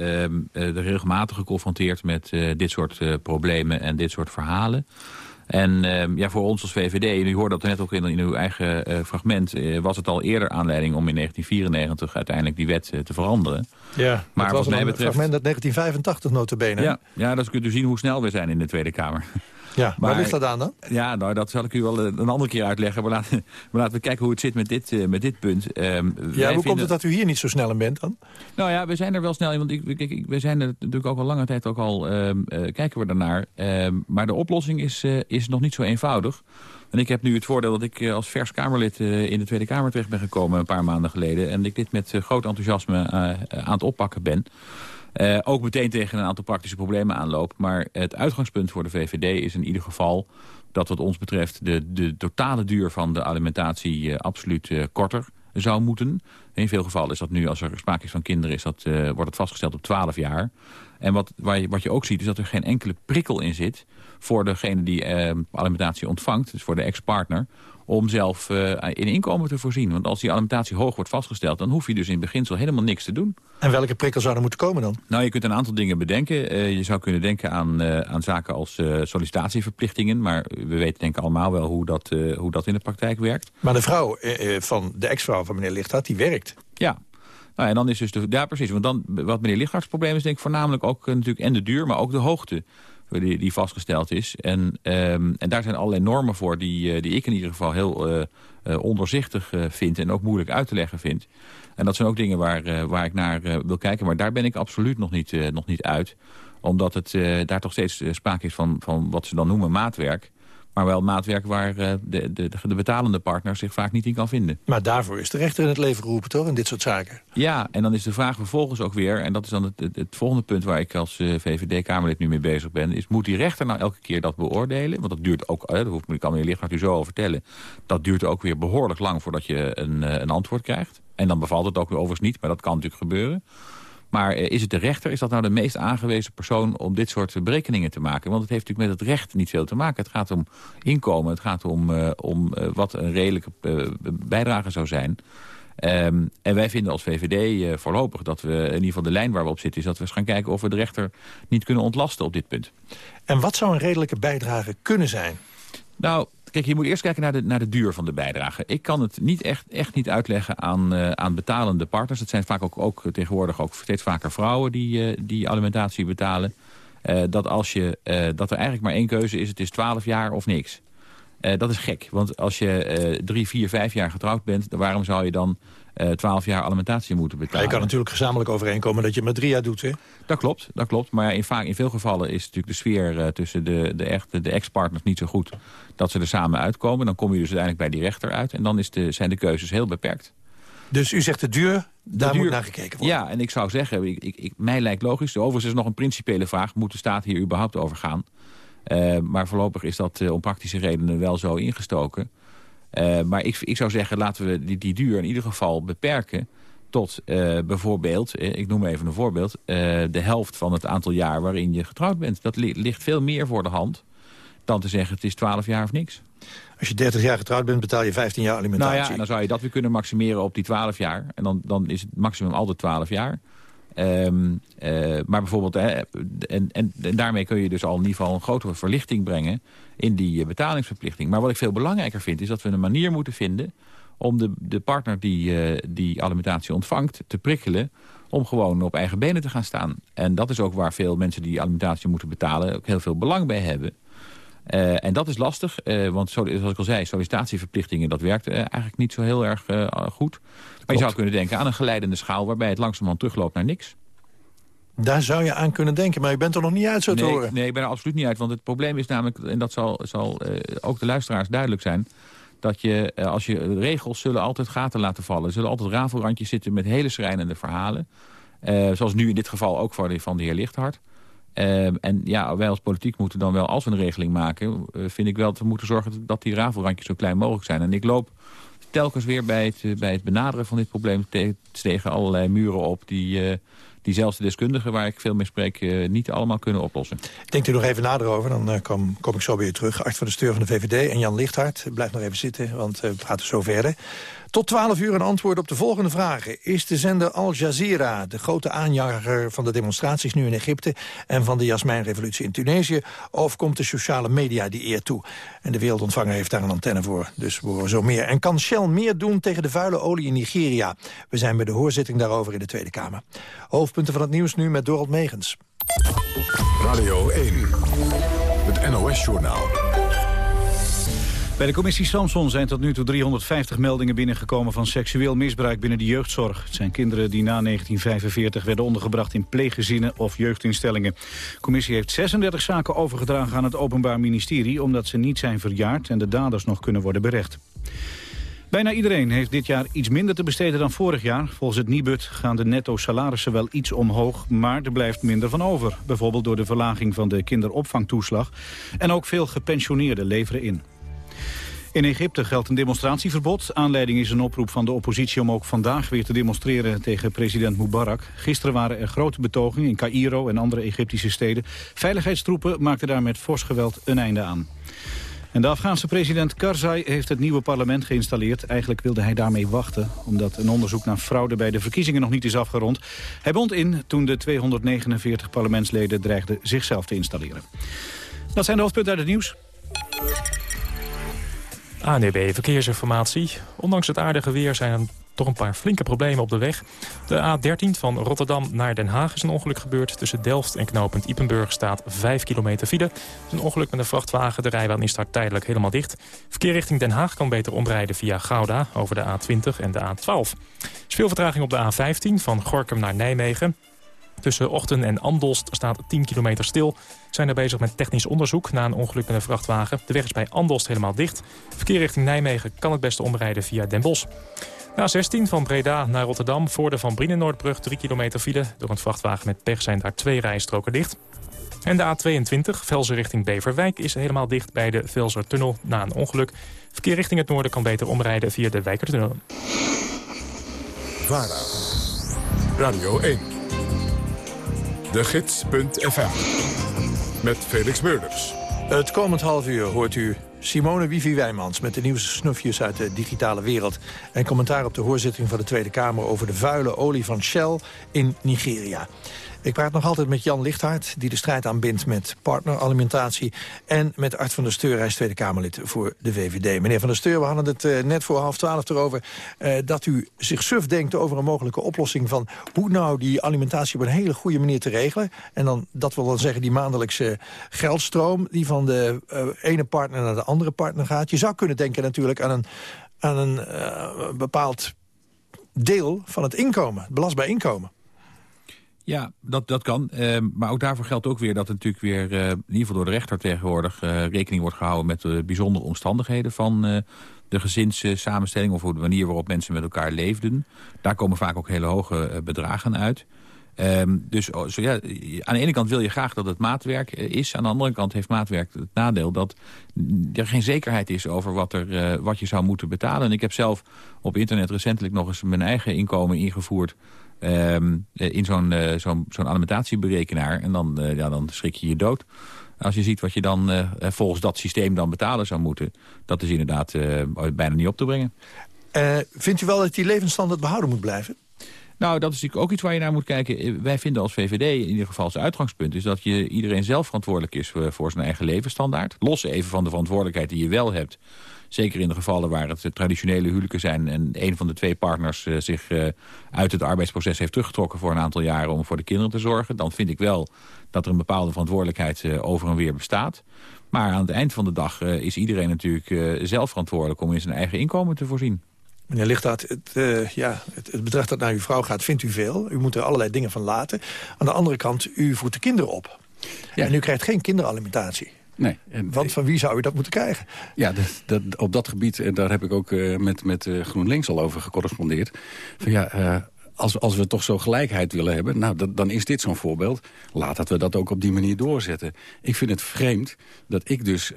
uh, regelmatig geconfronteerd met dit soort problemen en dit soort verhalen. En uh, ja, voor ons als VVD, en u hoorde dat net ook in, in uw eigen uh, fragment... Uh, was het al eerder aanleiding om in 1994 uiteindelijk die wet te veranderen. Ja, maar was wat mij betreft... fragment uit 1985 notabene. Ja, ja, dat kunt u zien hoe snel we zijn in de Tweede Kamer. Ja, maar, waar ligt dat aan dan? Ja, nou, dat zal ik u wel een andere keer uitleggen. Maar laten, maar laten we kijken hoe het zit met dit, uh, met dit punt. Uh, ja, hoe vinden... komt het dat u hier niet zo snel in bent dan? Nou ja, we zijn er wel snel in. Want ik, ik, ik, we zijn er natuurlijk ook al lange tijd ook al, uh, kijken we daarnaar. Ehm, maar de oplossing is, eh, is nog niet zo eenvoudig. En ik heb nu het voordeel dat ik als vers Kamerlid in de Tweede Kamer terecht ben gekomen een paar maanden geleden. En ik dit met groot enthousiasme aan het oppakken ben. Uh, ook meteen tegen een aantal praktische problemen aanloop. Maar het uitgangspunt voor de VVD is in ieder geval dat wat ons betreft de, de totale duur van de alimentatie uh, absoluut uh, korter zou moeten. In veel gevallen is dat nu, als er sprake is van kinderen, is dat, wordt het vastgesteld op 12 jaar. En wat, waar je, wat je ook ziet, is dat er geen enkele prikkel in zit voor degene die alimentatie ontvangt, dus voor de ex-partner, om zelf uh, in inkomen te voorzien. Want als die alimentatie hoog wordt vastgesteld... dan hoef je dus in beginsel helemaal niks te doen. En welke prikkel zou er moeten komen dan? Nou, je kunt een aantal dingen bedenken. Uh, je zou kunnen denken aan, uh, aan zaken als sollicitatieverplichtingen. Maar we weten denk ik allemaal wel hoe dat, hoe dat in de praktijk werkt. Maar de vrouw van de ex-vrouw van meneer Lichthart, die werkt. Ja, nou, en dan is dus ja, precies. Want dan, wat meneer Lichthart's probleem is, denk ik voornamelijk ook natuurlijk en de duur, maar ook de hoogte die, die vastgesteld is. En, um, en daar zijn allerlei normen voor die, uh, die ik in ieder geval heel uh, ondoorzichtig vind en ook moeilijk uit te leggen vind. En dat zijn ook dingen waar, waar ik naar wil kijken. Maar daar ben ik absoluut nog niet, nog niet uit. Omdat het daar toch steeds sprake is van, van wat ze dan noemen maatwerk. Maar wel maatwerk waar de, de, de, betalende partner zich vaak niet in kan vinden. Maar daarvoor is de rechter in het leven geroepen, toch? In dit soort zaken. Ja, en dan is de vraag vervolgens ook weer... en dat is dan het, het, het volgende punt waar ik als uh, VVD-Kamerlid nu mee bezig ben... is moet die rechter nou elke keer dat beoordelen? Want dat duurt ook, uh, dat hoeft, ik kan meneer Lichtgaard u zo over vertellen... dat duurt ook weer behoorlijk lang voordat je een, een antwoord krijgt. En dan bevalt het ook weer overigens niet, maar dat kan natuurlijk gebeuren. Maar is het de rechter, is dat nou de meest aangewezen persoon om dit soort berekeningen te maken? Want het heeft natuurlijk met het recht niet veel te maken. Het gaat om inkomen, het gaat om, uh, om uh, wat een redelijke uh, bijdrage zou zijn. Ehm, en wij vinden als VVD voorlopig dat we, in ieder geval de lijn waar we op zitten... is dat we eens gaan kijken of we de rechter niet kunnen ontlasten op dit punt. En wat zou een redelijke bijdrage kunnen zijn? Nou, kijk, je moet eerst kijken naar de, naar de duur van de bijdrage. Ik kan het niet echt, echt niet uitleggen aan, uh, aan betalende partners. Het zijn vaak ook, ook tegenwoordig ook steeds vaker vrouwen die, uh, die alimentatie betalen. Uh, dat, als je, dat er eigenlijk maar één keuze is, het is 12 jaar of niks. Dat is gek, want als je drie, vier, vijf jaar getrouwd bent... waarom zou je dan twaalf jaar alimentatie moeten betalen? Maar je kan natuurlijk gezamenlijk overeenkomen dat je met drie jaar doet, hè? Dat klopt, dat klopt. Maar in, vaak, in veel gevallen is natuurlijk de sfeer tussen de, de, echte, de ex-partners niet zo goed... dat ze er samen uitkomen. Dan kom je dus uiteindelijk bij die rechter uit. En dan is de, zijn de keuzes heel beperkt. Dus u zegt de duur, daar moet naar gekeken worden? Ja, en ik zou zeggen, ik, ik, ik, mij lijkt logisch. Overigens is nog een principiële vraag. Moet de staat hier überhaupt over gaan? Uh, maar voorlopig is dat uh, om praktische redenen wel zo ingestoken. Uh, maar ik, ik zou zeggen, laten we die, die duur in ieder geval beperken tot bijvoorbeeld, ik noem even een voorbeeld... de helft van het aantal jaar waarin je getrouwd bent. Dat li ligt veel meer voor de hand dan te zeggen het is 12 jaar of niks. Als je 30 jaar getrouwd bent, betaal je 15 jaar alimentatie. Nou ja, dan zou je dat weer kunnen maximeren op die 12 jaar. En dan, dan is het maximum altijd 12 jaar. Um, uh, maar bijvoorbeeld, hè, en, en, daarmee kun je dus al in ieder geval een grotere verlichting brengen in die uh, betalingsverplichting. Maar wat ik veel belangrijker vind, is dat we een manier moeten vinden om de, de partner die, uh, die alimentatie ontvangt te prikkelen om gewoon op eigen benen te gaan staan. En dat is ook waar veel mensen die alimentatie moeten betalen ook heel veel belang bij hebben. En dat is lastig, want zoals ik al zei, sollicitatieverplichtingen... dat werkt eigenlijk niet zo heel erg goed. Je zou kunnen denken aan een geleidende schaal... waarbij het langzamerhand terugloopt naar niks. Daar zou je aan kunnen denken, maar je bent er nog niet uit zo te nee, horen. Nee, ik ben er absoluut niet uit, want het probleem is namelijk... en dat zal, zal ook de luisteraars duidelijk zijn... dat je, als je regels zullen altijd gaten laten vallen. Er zullen altijd rafelrandjes zitten met hele schrijnende verhalen. zoals nu in dit geval ook van de, van de heer Lichthart... En ja, wij als politiek moeten dan wel, als we een regeling maken... Vind ik wel dat we moeten zorgen dat die rafelrandjes zo klein mogelijk zijn. En ik loop telkens weer bij het, uh, bij het benaderen van dit probleem... Te tegen allerlei muren op die, die zelfs de deskundigen... waar ik veel mee spreek, niet allemaal kunnen oplossen. Denkt u nog even nader over, dan kom, kom ik zo weer terug. Art van de Steur van de VVD en Jan Lichthart. Blijf nog even zitten, want we praten zo verder. Tot 12 uur een antwoord op de volgende vragen. Is de zender Al Jazeera de grote aanjager van de demonstraties nu in Egypte... en van de Jasmijnrevolutie in Tunesië? Of komt de sociale media die eer toe? En de wereldontvanger heeft daar een antenne voor, dus we horen zo meer. En kan Shell meer doen tegen de vuile olie in Nigeria? We zijn bij de hoorzitting daarover in de Tweede Kamer. Hoofdpunten van het nieuws nu met Dorald Megens. Radio 1, het NOS-journaal. Bij de commissie Samson zijn tot nu toe 350 meldingen binnengekomen van seksueel misbruik binnen de jeugdzorg. Het zijn kinderen die na 1945 werden ondergebracht in pleeggezinnen of jeugdinstellingen. De commissie heeft 36 zaken overgedragen aan het Openbaar Ministerie omdat ze niet zijn verjaard en de daders nog kunnen worden berecht. Bijna iedereen heeft dit jaar iets minder te besteden dan vorig jaar. Volgens het Nibud gaan de netto salarissen wel iets omhoog, maar er blijft minder van over. Bijvoorbeeld door de verlaging van de kinderopvangtoeslag. En ook veel gepensioneerden leveren in. In Egypte geldt een demonstratieverbod. Aanleiding is een oproep van de oppositie om ook vandaag weer te demonstreren tegen president Mubarak. Gisteren waren er grote betogingen in Cairo en andere Egyptische steden. Veiligheidstroepen maakten daar met fors geweld een einde aan. En de Afghaanse president Karzai heeft het nieuwe parlement geïnstalleerd. Eigenlijk wilde hij daarmee wachten, omdat een onderzoek naar fraude bij de verkiezingen nog niet is afgerond. Hij bond in toen de 249 parlementsleden dreigden zichzelf te installeren. Dat zijn de hoofdpunten uit het nieuws. ANEB Verkeersinformatie. Ondanks het aardige weer zijn er toch een paar flinke problemen op de weg. De A13 van Rotterdam naar Den Haag is een ongeluk gebeurd. Tussen Delft en knooppunt Ipenburg staat 5 kilometer file. een ongeluk met een vrachtwagen. De rijbaan is daar tijdelijk helemaal dicht. Verkeer richting Den Haag kan beter omrijden via Gouda over de A20 en de A12. Er is veel vertraging op de A15 van Gorkum naar Nijmegen. Tussen Ochten en Andelst staat 10 kilometer stil. Zijn er bezig met technisch onderzoek na een ongeluk met een vrachtwagen. De weg is bij Andelst helemaal dicht. Verkeer richting Nijmegen kan het beste omrijden via Den Bosch. Na 16 van Breda naar Rotterdam voor de Van Brienenoordbrug 3 kilometer file. Door een vrachtwagen met pech zijn daar twee rijstroken dicht. En de A22, Velzen richting Beverwijk, is helemaal dicht bij de Velsertunnel na een ongeluk. Verkeer richting het noorden kan beter omrijden via de Wijkertunnel. VARA, Radio 1, de gids.fm, met Felix Meurders. Het komend half uur hoort u Simone Wivi Wijmans met de nieuwste snufjes uit de digitale wereld. En commentaar op de hoorzitting van de Tweede Kamer... over de vuile olie van Shell in Nigeria. Ik praat nog altijd met Jan Lichthart, die de strijd aanbindt met partneralimentatie. En met Art van der Steur, hij is Tweede Kamerlid voor de VVD. Meneer van der Steur, we hadden het uh, net voor half twaalf erover... Uh, dat u zich suf denkt over een mogelijke oplossing van... hoe nou die alimentatie op een hele goede manier te regelen. En dan, dat wil dan zeggen die maandelijkse geldstroom... die van de ene partner naar de andere partner gaat. Je zou kunnen denken natuurlijk aan een, aan een bepaald deel van het inkomen, het belastbaar inkomen. Ja, dat, dat kan. Uh, maar ook daarvoor geldt ook weer dat er natuurlijk weer... Uh, in ieder geval door de rechter tegenwoordig... Uh, rekening wordt gehouden met de bijzondere omstandigheden... van eh, de gezinssamenstelling of de manier waarop mensen met elkaar leefden. Daar komen vaak ook hele hoge bedragen uit. Um, dus oh, zo, ja, aan de ene kant wil je graag dat het maatwerk is. Aan de andere kant heeft maatwerk het nadeel dat er geen zekerheid is over wat, er, wat je zou moeten betalen. En ik heb zelf op internet recentelijk nog eens mijn eigen inkomen ingevoerd Um, in zo'n uh, zo'n zo'n alimentatieberekenaar. En dan, uh, ja, dan schrik je je dood. Als je ziet wat je dan uh, volgens dat systeem dan betalen zou moeten... dat is inderdaad bijna niet op te brengen. vindt u wel dat die levensstandaard behouden moet blijven? Nou, dat is natuurlijk ook iets waar je naar moet kijken. Wij vinden als VVD in ieder geval als uitgangspunt... is dat je iedereen zelf verantwoordelijk is voor zijn eigen levensstandaard. Los even van de verantwoordelijkheid die je wel hebt Zeker in de gevallen waar het traditionele huwelijken zijn... en een van de twee partners uh, zich uh, uit het arbeidsproces heeft teruggetrokken... voor een aantal jaren om voor de kinderen te zorgen. Dan vind ik wel dat er een bepaalde verantwoordelijkheid uh, over en weer bestaat. Maar aan het eind van de dag is iedereen natuurlijk zelf verantwoordelijk... om in zijn eigen inkomen te voorzien. Meneer Lichtaert, het, uh, ja, het, het, bedrag dat naar uw vrouw gaat, vindt u veel. U moet er allerlei dingen van laten. Aan de andere kant, u voert de kinderen op. Ja. En u krijgt geen kinderalimentatie. Nee. Want van wie zou u dat moeten krijgen? Ja, dat, dat, op dat gebied, en daar heb ik ook uh, met, met uh, GroenLinks al over gecorrespondeerd. Van ja, uh, als, als we toch zo gelijkheid willen hebben, nou, dat, dan is dit zo'n voorbeeld. Laat dat we dat ook op die manier doorzetten. Ik vind het vreemd dat ik dus,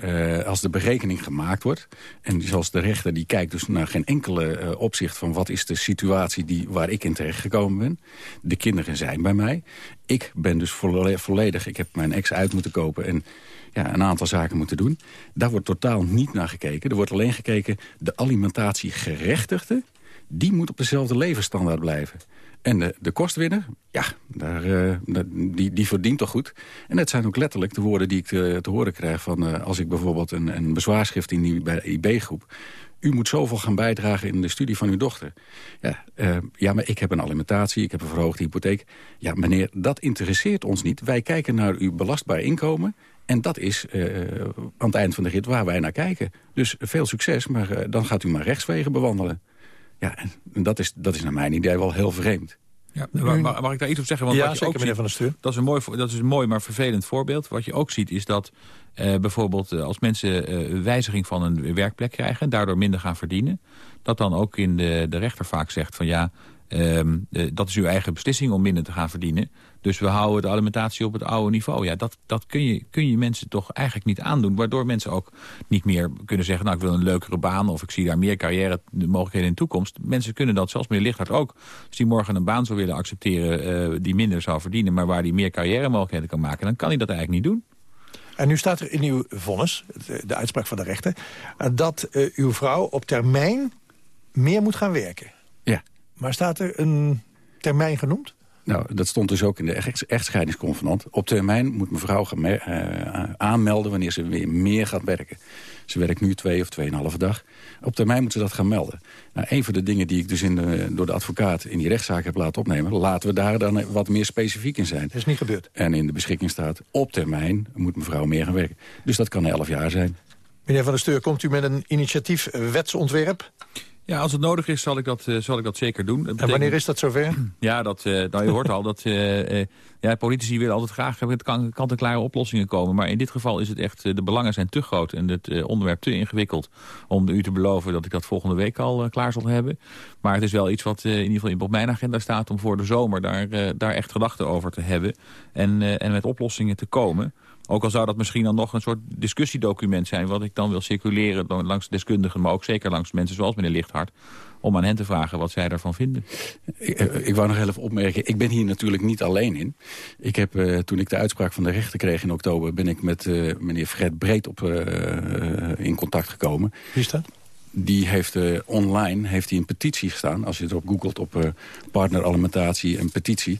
als de berekening gemaakt wordt... en zoals de rechter, die kijkt dus naar geen enkele opzicht... van wat is de situatie die, waar ik in terecht gekomen ben. De kinderen zijn bij mij. Ik ben dus volledig, ik heb mijn ex uit moeten kopen... en ja, een aantal zaken moeten doen. Daar wordt totaal niet naar gekeken. Er wordt alleen gekeken, de alimentatiegerechtigde... die moet op dezelfde levensstandaard blijven. En de, de kostwinner, ja, daar, uh, die, die verdient toch goed. En dat zijn ook letterlijk de woorden die ik te, te horen krijg... van uh, als ik bijvoorbeeld een, een bezwaarschrift in die, bij IB-groep... u moet zoveel gaan bijdragen in de studie van uw dochter. Ja, uh, ja, maar ik heb een alimentatie, ik heb een verhoogde hypotheek. Ja, meneer, dat interesseert ons niet. Wij kijken naar uw belastbaar inkomen... En dat is uh, aan het eind van de rit waar wij naar kijken. Dus veel succes, maar uh, dan gaat u maar rechtswegen bewandelen. Ja, en dat is, dat is naar mijn idee wel heel vreemd. Ja, mag, mag, ik daar iets op zeggen? Want ja, wat je zeker, meneer Van der Stuur. Dat is, een mooi, dat is een mooi, maar vervelend voorbeeld. Wat je ook ziet is dat uh, bijvoorbeeld als mensen wijziging van een werkplek krijgen... en daardoor minder gaan verdienen... dat dan ook in de, de rechter vaak zegt van ja... Um, uh, dat is uw eigen beslissing om minder te gaan verdienen. Dus we houden de alimentatie op het oude niveau. Ja, dat, dat kun, je, kun je mensen toch eigenlijk niet aandoen. Waardoor mensen ook niet meer kunnen zeggen... nou, ik wil een leukere baan of ik zie daar meer carrière mogelijkheden in de toekomst. Mensen kunnen dat, zelfs meneer Lichthart ook... als die morgen een baan zou willen accepteren uh, die minder zou verdienen... maar waar die meer carrière mogelijkheden kan maken... dan kan hij dat eigenlijk niet doen. En nu staat er in uw vonnis, de uitspraak van de rechter... dat uh, uw vrouw op termijn meer moet gaan werken. Ja. Maar staat er een termijn genoemd? Nou, dat stond dus ook in de echtscheidingsconvenant. Op termijn moet mevrouw gaan uh, aanmelden wanneer ze weer meer gaat werken. Ze werkt nu twee of tweeënhalve dag. Op termijn moet ze dat gaan melden. Nou, een van de dingen die ik dus in de, door de advocaat in die rechtszaak heb laten opnemen... laten we daar dan wat meer specifiek in zijn. Dat is niet gebeurd. En in de beschikking staat, op termijn moet mevrouw meer gaan werken. Dus dat kan elf jaar zijn. Meneer Van der Steur, komt u met een initiatief wetsontwerp? Ja, als het nodig is, zal ik dat, uh, zal ik dat zeker doen. Dat en wanneer is dat zover? Ja, dat, uh, nou, je hoort al dat uh, ja, politici willen altijd graag met kant-en-klare oplossingen komen. Maar in dit geval is het echt, de belangen zijn te groot en het onderwerp te ingewikkeld... om u te beloven dat ik dat volgende week al klaar zal hebben. Maar het is wel iets wat in ieder geval op mijn agenda staat... om voor de zomer daar, daar echt gedachten over te hebben en, en met oplossingen te komen... Ook al zou dat misschien dan nog een soort discussiedocument zijn... wat ik dan wil circuleren langs deskundigen... maar ook zeker langs mensen zoals meneer Lichthart om aan hen te vragen wat zij daarvan vinden. Ik, eh, ik wou nog even opmerken, ik ben hier natuurlijk niet alleen in. Ik heb, uh, toen ik de uitspraak van de rechter kreeg in oktober... ben ik met uh, meneer Fred Breed op, in contact gekomen. Wie is dat? Die heeft online heeft hij een petitie gestaan. Als je erop googelt op partneralimentatie en petitie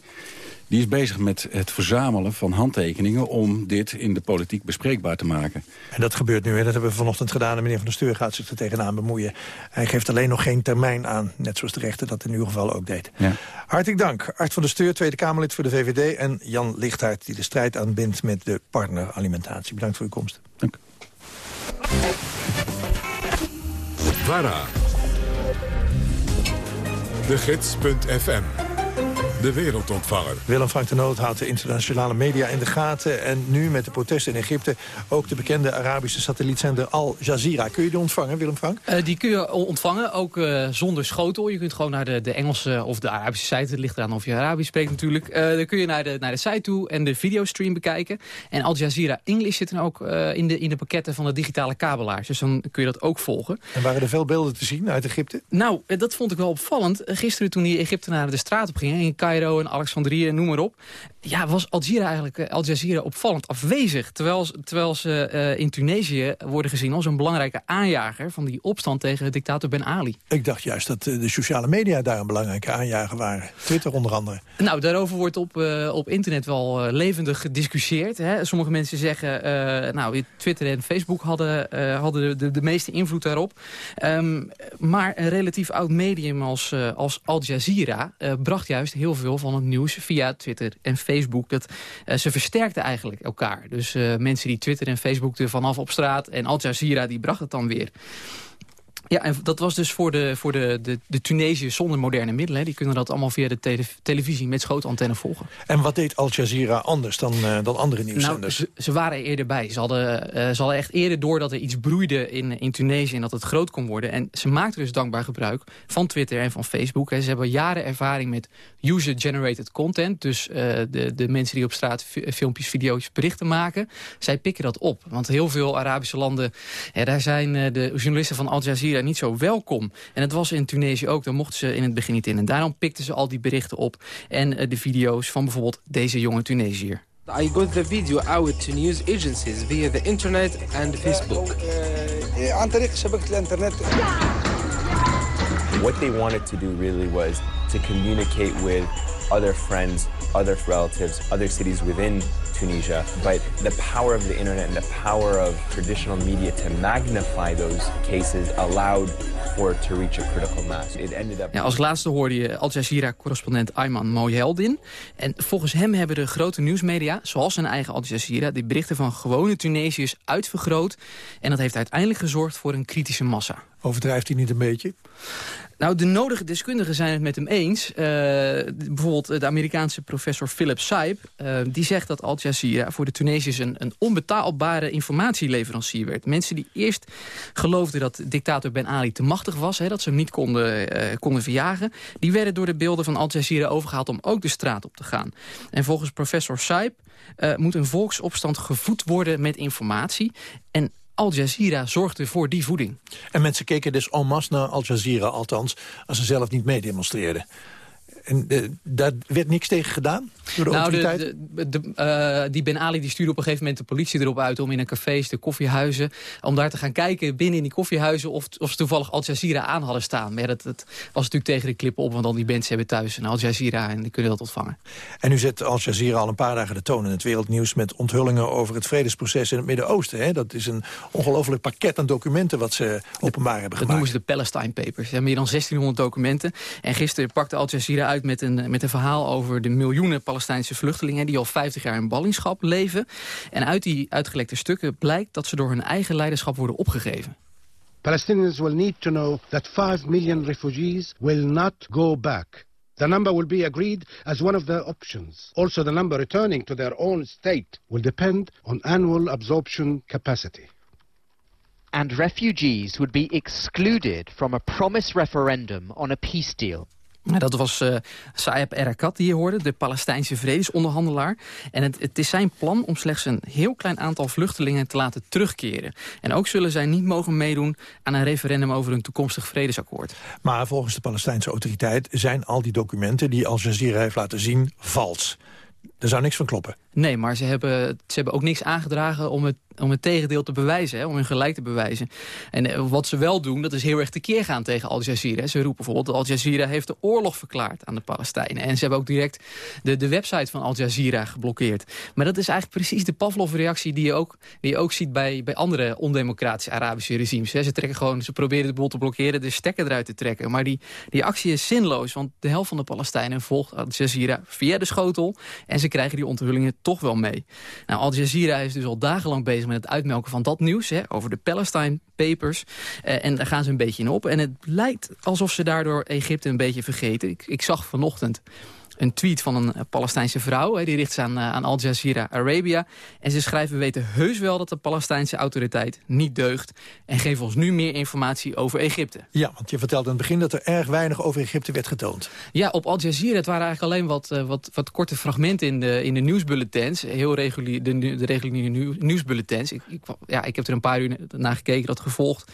die is bezig met het verzamelen van handtekeningen... om dit in de politiek bespreekbaar te maken. En dat gebeurt nu, hè? dat hebben we vanochtend gedaan. En meneer Van der Steur gaat zich er tegenaan bemoeien. Hij geeft alleen nog geen termijn aan, net zoals de rechter dat in uw geval ook deed. Ja. Hartelijk dank. Art van der Steur, Tweede Kamerlid voor de VVD... en Jan Lichthart, die de strijd aanbindt met de partneralimentatie. Bedankt voor uw komst. Dank. VARA. De Gids.fm de wereldontvanger. Willem Frank de Noot houdt de internationale media in de gaten. En nu met de protesten in Egypte ook de bekende Arabische satellietzender Al Jazeera. Kun je die ontvangen, Willem Frank? Uh, die kun je ontvangen, ook uh, zonder schotel. Je kunt gewoon naar de, de Engelse of de Arabische site. Het ligt eraan of je Arabisch spreekt natuurlijk. Uh, dan kun je naar de, naar de site toe en de videostream bekijken. En Al Jazeera English zit dan ook in, de, in de pakketten van de digitale kabelaars. Dus dan kun je dat ook volgen. En waren er veel beelden te zien uit Egypte? Nou, dat vond ik wel opvallend. Gisteren toen die Egyptenaren de straat op gingen... in Cairo en Alexandrië, noem maar op. Ja, was Al Jazeera eigenlijk eh, Al Jazeera opvallend afwezig. Terwijl, terwijl ze uh, in Tunesië worden gezien als een belangrijke aanjager... van die opstand tegen dictator Ben Ali. Ik dacht juist dat eh, de sociale media daar een belangrijke aanjager waren. Twitter onder andere. Nou, daarover wordt op, uh, op internet wel levendig gediscussieerd. Hè. Sommige mensen zeggen, nou, Twitter en Facebook hadden, hadden de, de, meeste invloed daarop. Um, maar een relatief oud medium als, als Al Jazeera bracht juist heel veel van het nieuws via Twitter en Facebook. Dat, uh, ze versterkten eigenlijk elkaar. Dus uh, mensen die Twitter en Facebook er vanaf op straat... en Al Jazeera die bracht het dan weer. Ja, en dat was dus voor de, voor de, de, de Tunesiërs zonder moderne middelen. Hè. Die kunnen dat allemaal via de tele televisie met schootantenne volgen. En wat deed Al Jazeera anders dan, uh, dan andere nieuwszenders? Nou, ze, ze, waren eerder bij. Ze hadden, uh, ze hadden echt eerder door dat er iets broeide in, in Tunesië... en dat het groot kon worden. En ze maakten dus dankbaar gebruik van Twitter en van Facebook. Hè. Ze hebben jaren ervaring met user-generated content. Dus uh, de, de mensen die op straat filmpjes, video's, berichten maken... zij pikken dat op. Want heel veel Arabische landen... Ja, daar zijn de journalisten van Al Jazeera niet zo welkom. En het was in Tunesië ook, daar mochten ze in het begin niet in. En daarom pikten ze al die berichten op en uh, de video's van bijvoorbeeld deze jonge Tunesiër. I got the video out to news agencies via the internet and Facebook. What they wanted to do really was to communicate with other friends, other relatives, other cities within Tunisia. But the power of the internet and the power of traditional media to magnify those cases allowed for it to reach a critical mass. Ja, als laatste hoorde je Al Jazeera-correspondent Ayman Mojeldin. En volgens hem hebben de grote nieuwsmedia, zoals zijn eigen Al Jazeera... de berichten van gewone Tunesiërs uitvergroot. En dat heeft uiteindelijk gezorgd voor een kritische massa. Overdrijft hij niet een beetje? Nou, de nodige deskundigen zijn het met hem eens. Uh, bijvoorbeeld de Amerikaanse professor Philip Saib. Uh, die zegt dat Al Jazeera voor de Tunesiërs een, een onbetaalbare informatieleverancier werd. Mensen die eerst geloofden dat dictator Ben Ali te machtig was... Dat ze hem niet konden, uh, konden verjagen... die werden door de beelden van Al Jazeera overgehaald om ook de straat op te gaan. En volgens professor Saib moet een volksopstand gevoed worden met informatie... En al Jazeera zorgde voor die voeding. En mensen keken dus en naar Al Jazeera, althans, als ze zelf niet meedemonstreerden. En uh, daar werd niks tegen gedaan door de nou? De, de, uh, die Ben Ali die stuurde op een gegeven moment de politie erop uit... om in een cafés, de koffiehuizen, om daar te gaan kijken binnen in die koffiehuizen... of, of ze toevallig Al Jazeera aan hadden staan. Maar dat, dat, was natuurlijk tegen de klippen op, want al die mensen hebben thuis een Al Jazeera... en die kunnen dat ontvangen. En nu zet Al Jazeera al een paar dagen de toon in het wereldnieuws... met onthullingen over het vredesproces in het Midden-Oosten. Dat is een ongelooflijk pakket aan documenten wat ze openbaar hebben gemaakt. Dat noemen ze de Palestine Papers. Ja, meer dan 1600 documenten. En gisteren pakte Al Jazeera uit met een, met een verhaal over de miljoenen Palestijnse vluchtelingen... die al 50 jaar in ballingschap leven. En uit die uitgelekte stukken blijkt dat ze door hun eigen leiderschap worden opgegeven. Palestinians will need to know that 5 million refugees will not go back. The number will be agreed as one of the options. Also, the number returning to their own state will depend on annual absorption capacity. And refugees would be excluded from a promised referendum on a peace deal. Dat was uh, Saeb Erekat die je hoorde, de Palestijnse vredesonderhandelaar. En het, het, is zijn plan om slechts een heel klein aantal vluchtelingen te laten terugkeren. En ook zullen zij niet mogen meedoen aan een referendum over een toekomstig vredesakkoord. Maar volgens de Palestijnse autoriteit zijn al die documenten die Al Jazeera heeft laten zien vals. Er zou niks van kloppen. Nee, maar ze hebben, ze hebben ook niks aangedragen om het om het tegendeel te bewijzen, hè, om hun gelijk te bewijzen. En eh, wat ze wel doen, dat is heel erg tekeer gaan tegen Al Jazeera. Ze roepen bijvoorbeeld, Al Jazeera heeft de oorlog verklaard aan de Palestijnen. En ze hebben ook direct de, de website van Al Jazeera geblokkeerd. Maar dat is eigenlijk precies de Pavlov-reactie die je ook, die je ook ziet bij, bij andere ondemocratische Arabische regimes. Hè. Ze, trekken gewoon, ze proberen de boel te blokkeren, de stekker eruit te trekken. Maar die, die actie is zinloos, want de helft van de Palestijnen volgt Al Jazeera via de schotel. En ze krijgen die onthullingen toch wel mee. Nou, Al Jazeera is dus al dagenlang bezig met het uitmelken van dat nieuws... Hè, over de Palestine Papers. Uh, en daar gaan ze een beetje in op. En het lijkt alsof ze daardoor Egypte een beetje vergeten. Ik, ik zag vanochtend een tweet van een Palestijnse vrouw. die richt ze aan, eh, aan Al Jazeera Arabia. En ze schrijven, we weten heus wel dat de Palestijnse autoriteit niet deugt. En geven ons nu meer informatie over Egypte. Ja, want je vertelde in het begin dat er erg weinig over Egypte werd getoond. Ja, op Al Jazeera. Het waren eigenlijk alleen wat, uh, wat, wat korte fragmenten in de, in de nieuwsbulletins. Heel regulier, de, de reguliere nieuwsbulletins. Ik, ik, ja, ik heb er een paar uur naar gekeken, dat gevolgd.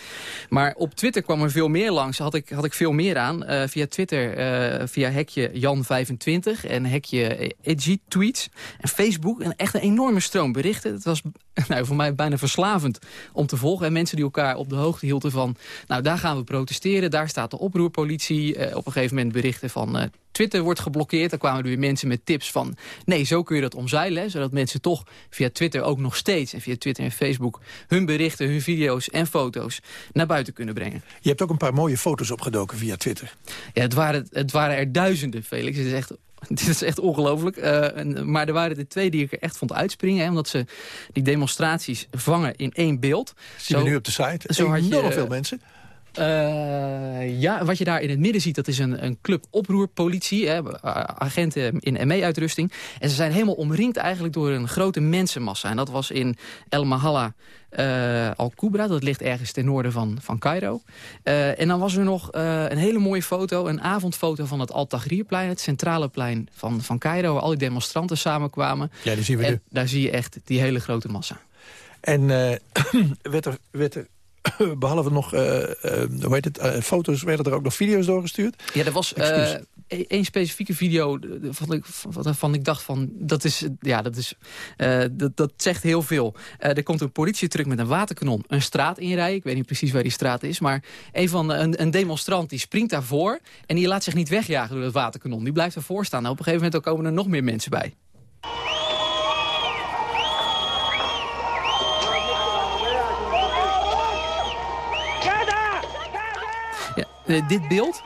Maar op Twitter kwam er veel meer langs. Had ik, had ik veel meer aan. Uh, via Twitter, via hekje Jan25 en hekje Edgy tweets. En Facebook, een echt een enorme stroom berichten. Het was nou, voor mij bijna verslavend om te volgen. En mensen die elkaar op de hoogte hielden van... nou, daar gaan we protesteren, daar staat de oproerpolitie. Uh, op een gegeven moment berichten van... Uh, Twitter wordt geblokkeerd. Dan kwamen er weer mensen met tips van... nee, zo kun je dat omzeilen. zodat mensen toch via Twitter ook nog steeds... en via Twitter en Facebook hun berichten, hun video's en foto's... naar buiten kunnen brengen. Je hebt ook een paar mooie foto's opgedoken via Twitter. Ja, het waren, het waren er duizenden, Felix. Het is echt Dit is echt ongelooflijk. Uh, maar er waren er twee die ik er echt vond uitspringen. Hè, omdat ze die demonstraties vangen in één beeld. Zie je nu op de site. Zo had je, veel mensen. Uh, ja, wat je daar in het midden ziet, dat is een, een club oproerpolitie. Hè, agenten in ME-uitrusting. En ze zijn helemaal omringd eigenlijk door een grote mensenmassa. En dat was in El Mahalla uh, Al-Kubra. Dat ligt ergens ten noorden van, van Cairo. Uh, en dan was er nog een hele mooie foto, een avondfoto van het Al-Tahrirplein. Het centrale plein van, van Cairo, waar al die demonstranten samenkwamen. Ja, die zien we en nu. daar zie je echt die hele grote massa. En werd er... Werd er behalve nog, uh, uh, hoe heet het, foto's, werden er ook nog video's doorgestuurd? Ja, er was één specifieke video van ik, waarvan ik dacht van, dat is, ja, dat is, dat, dat zegt heel veel. Er komt een politietruck met een waterkanon een straat inrijden. Ik weet niet precies waar die straat is, maar een van een, een demonstrant die springt daarvoor en die laat zich niet wegjagen door het waterkanon. Die blijft ervoor staan. Nou, op een gegeven moment komen er nog meer mensen bij. Dit beeld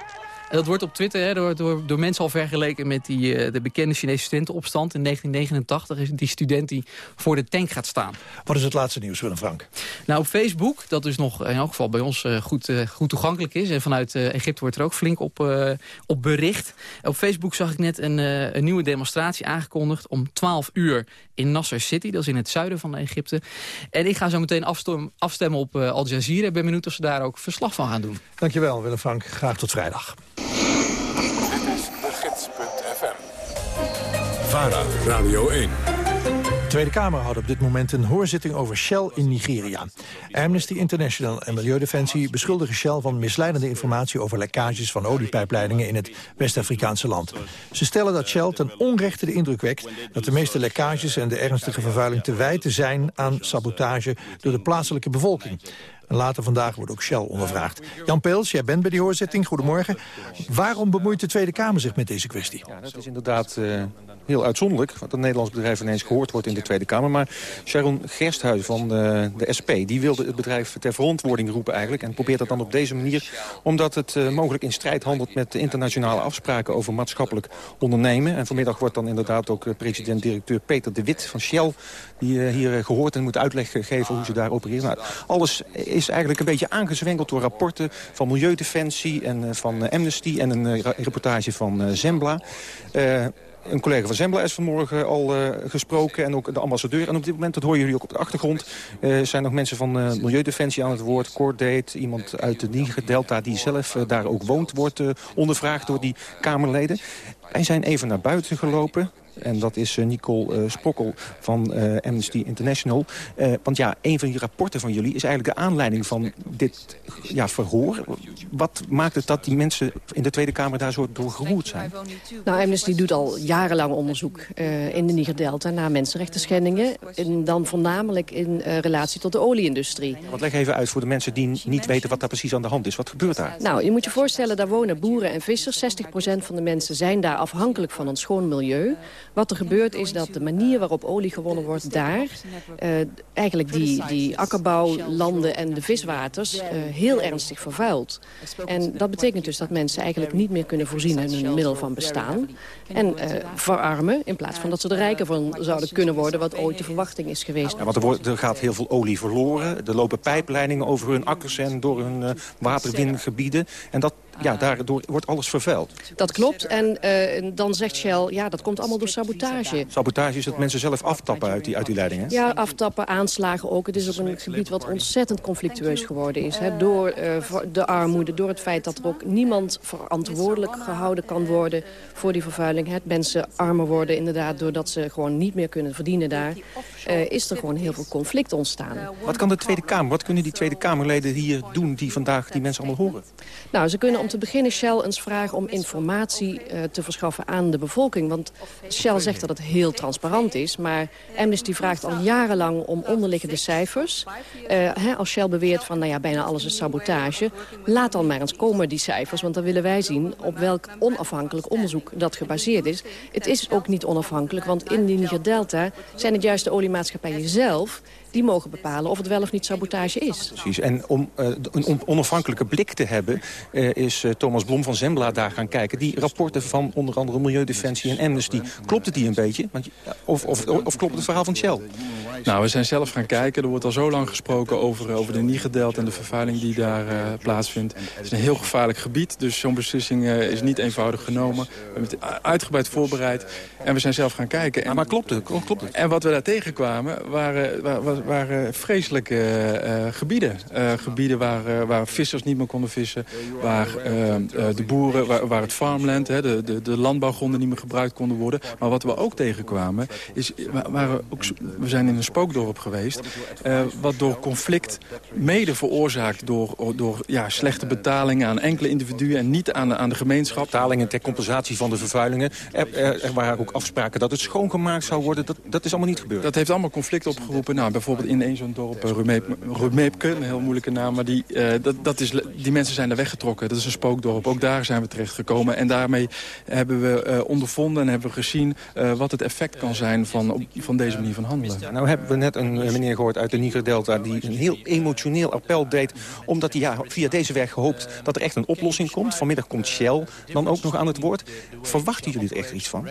dat wordt op Twitter hè, door, door, door mensen al vergeleken met die, uh, de bekende Chinese studentenopstand in 1989. Is die student die voor de tank gaat staan. Wat is het laatste nieuws, Willem Frank? Nou, op Facebook, dat dus nog in elk geval bij ons uh, goed, uh, goed toegankelijk is. En vanuit Egypte wordt er ook flink op, op bericht. Op Facebook zag ik net een, een nieuwe demonstratie aangekondigd om 12 uur in Nasser City. Dat is in het zuiden van Egypte. En ik ga zo meteen afstemmen, afstemmen op Al Jazeera. Ik ben benieuwd of ze daar ook verslag van gaan doen. Dankjewel, Willem Frank. Graag tot vrijdag. Radio 1. De Tweede Kamer houdt op dit moment een hoorzitting over Shell in Nigeria. Amnesty International en Milieudefensie beschuldigen Shell van misleidende informatie over lekkages van oliepijpleidingen in het West-Afrikaanse land. Ze stellen dat Shell ten onrechte de indruk wekt dat de meeste lekkages en de ernstige vervuiling te wijten zijn aan sabotage door de plaatselijke bevolking. Later vandaag wordt ook Shell ondervraagd. Jan Peels, jij bent bij die hoorzitting. Goedemorgen. Waarom bemoeit de Tweede Kamer zich met deze kwestie? Ja, dat is inderdaad uh, heel uitzonderlijk... dat een Nederlands bedrijf ineens gehoord wordt in de Tweede Kamer. Maar Sharon Gersthuis van de, de, SP die wilde het bedrijf ter verantwoording roepen eigenlijk... en probeert dat dan op deze manier... omdat het uh, mogelijk in strijd handelt met de internationale afspraken... over maatschappelijk ondernemen. En vanmiddag wordt dan inderdaad ook president-directeur Peter de Wit van Shell... die hier gehoord en moet uitleg geven hoe ze daar opereren. Nou, alles is eigenlijk een beetje aangezwengeld door rapporten van Milieudefensie en van Amnesty en een reportage van Zembla. een collega van Zembla is vanmorgen al gesproken en ook de ambassadeur. En op dit moment, dat horen jullie ook op de achtergrond... Uh, zijn nog mensen van Milieudefensie aan het woord. Cordate, iemand uit de Niger-delta die zelf daar ook woont... wordt ondervraagd door die Kamerleden. Wij zijn even naar buiten gelopen. En dat is uh, Nicole uh, Sprokkel van uh, Amnesty International. want ja, een van die rapporten van jullie is eigenlijk de aanleiding van dit ja, verhoor. Wat maakt het dat die mensen in de Tweede Kamer daar zo door geroerd zijn? Nou, Amnesty doet al jarenlang onderzoek in de Niger-Delta naar mensenrechten schendingen. En dan voornamelijk in relatie tot de olieindustrie. Wat leg even uit voor de mensen die niet weten wat daar precies aan de hand is. Wat gebeurt daar? Nou, je moet je voorstellen, daar wonen boeren en vissers. 60% van de mensen zijn daar afhankelijk van een schoon milieu. Wat er gebeurt is dat de manier waarop olie gewonnen wordt daar... Uh, eigenlijk die, die akkerbouwlanden en de viswaters uh, heel ernstig vervuilt. En dat betekent dus dat mensen eigenlijk niet meer kunnen voorzien in hun middel van bestaan. En uh, verarmen in plaats van dat ze er rijker van zouden kunnen worden... wat ooit de verwachting is geweest. Ja, want er, wordt, er gaat heel veel olie verloren. Er lopen pijpleidingen over hun akkers en door hun waterwingebieden. En dat ja, daardoor wordt alles vervuild. Dat klopt. En uh, dan zegt Shell, ja, dat komt allemaal door sabotage. Sabotage is dat mensen zelf aftappen uit die, uit die leidingen? Ja, aftappen, aanslagen ook. Het is ook een gebied wat ontzettend conflictueus geworden is. Hè, door uh, de armoede, door het feit dat er ook niemand verantwoordelijk gehouden kan worden voor die vervuiling. Hè. Mensen armer worden inderdaad doordat ze gewoon niet meer kunnen verdienen daar. Uh, is er gewoon heel veel conflict ontstaan. Wat kan de Tweede Kamer, wat kunnen die Tweede Kamerleden hier doen die vandaag die mensen allemaal horen? Nou, ze kunnen om te beginnen Shell eens vragen om informatie uh, te verschaffen aan de bevolking. Want Shell zegt dat het heel transparant is. Maar Amnesty vraagt al jarenlang om onderliggende cijfers. Uh, hè, als Shell beweert van nou ja, bijna alles is sabotage. Laat dan maar eens komen die cijfers. Want dan willen wij zien op welk onafhankelijk onderzoek dat gebaseerd is. Het is ook niet onafhankelijk. Want in die Niger-Delta zijn het juist de oliemaatschappijen zelf die mogen bepalen of het wel of niet sabotage is. Precies. En om een onafhankelijke blik te hebben... Is uh, Thomas Blom van Zembla daar gaan kijken. Die rapporten van onder andere Milieudefensie en Amnesty... klopt het die een beetje? Want, of, of, of klopt het verhaal van Shell? Nou, we zijn zelf gaan kijken. Er wordt al zo lang gesproken over, over de Niger-delta... en de vervuiling die daar plaatsvindt. Het is een heel gevaarlijk gebied, dus zo'n beslissing is niet eenvoudig genomen. We hebben het uitgebreid voorbereid en we zijn zelf gaan kijken. En, maar, maar klopt het? Klopt het? En wat we daar tegenkwamen waren... waren waren vreselijke uh, gebieden. Gebieden waar, waar vissers niet meer konden vissen. Waar de boeren, waar, waar, het farmland, hè, de, de, de, landbouwgronden niet meer gebruikt konden worden. Maar wat we ook tegenkwamen, is, waren ook, we zijn in een spookdorp geweest. wat door conflict mede veroorzaakt door, door ja, slechte betalingen aan enkele individuen en niet aan de, aan de gemeenschap. Betalingen ter compensatie van de vervuilingen. Er, er, er waren ook afspraken dat het schoongemaakt zou worden. Dat, dat is allemaal niet gebeurd. Dat heeft allemaal conflict opgeroepen. Nou, bijvoorbeeld in een zo'n dorp, Rumeepke, een heel moeilijke naam. Maar die, uh, dat, dat is, die mensen zijn daar weggetrokken. Dat is een spookdorp. Ook daar zijn we terechtgekomen. En daarmee hebben we uh, ondervonden en hebben we gezien uh, wat het effect kan zijn van, op, van deze manier van handelen. Nou hebben we net een meneer gehoord uit de Niger-Delta... die een heel emotioneel appel deed. Omdat hij ja, via deze weg gehoopt dat er echt een oplossing komt. Vanmiddag komt Shell dan ook nog aan het woord. Verwachten jullie er echt iets van?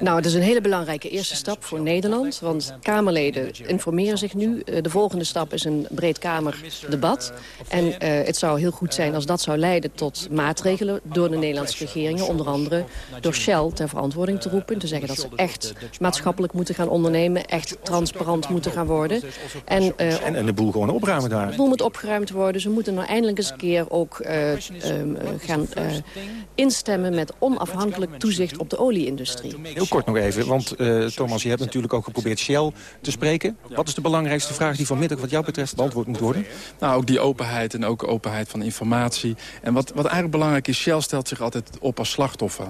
Nou, het is een hele belangrijke eerste stap voor Nederland. Want Kamerleden informeren zich nu. Eh, de volgende stap is een breed kamerdebat. En uh, het zou heel goed zijn als dat zou leiden tot maatregelen door de Nederlandse regeringen. Onder andere door Shell ter verantwoording te roepen. Te zeggen dat ze echt maatschappelijk moeten gaan ondernemen. Echt transparant moeten gaan worden. En, uh, en, en, de boel gewoon opruimen daar. De boel moet opgeruimd worden. Ze moeten nou eindelijk eens een keer ook um, gaan instemmen met onafhankelijk toezicht op de olieindustrie. Heel kort nog even, want Thomas, je hebt natuurlijk ook geprobeerd Shell te spreken. Wat is de belangrijkste vraag die vanmiddag wat jou betreft beantwoord moet worden? Nou, ook die openheid en ook openheid van informatie. En wat, wat eigenlijk belangrijk is, Shell stelt zich altijd op als slachtoffer.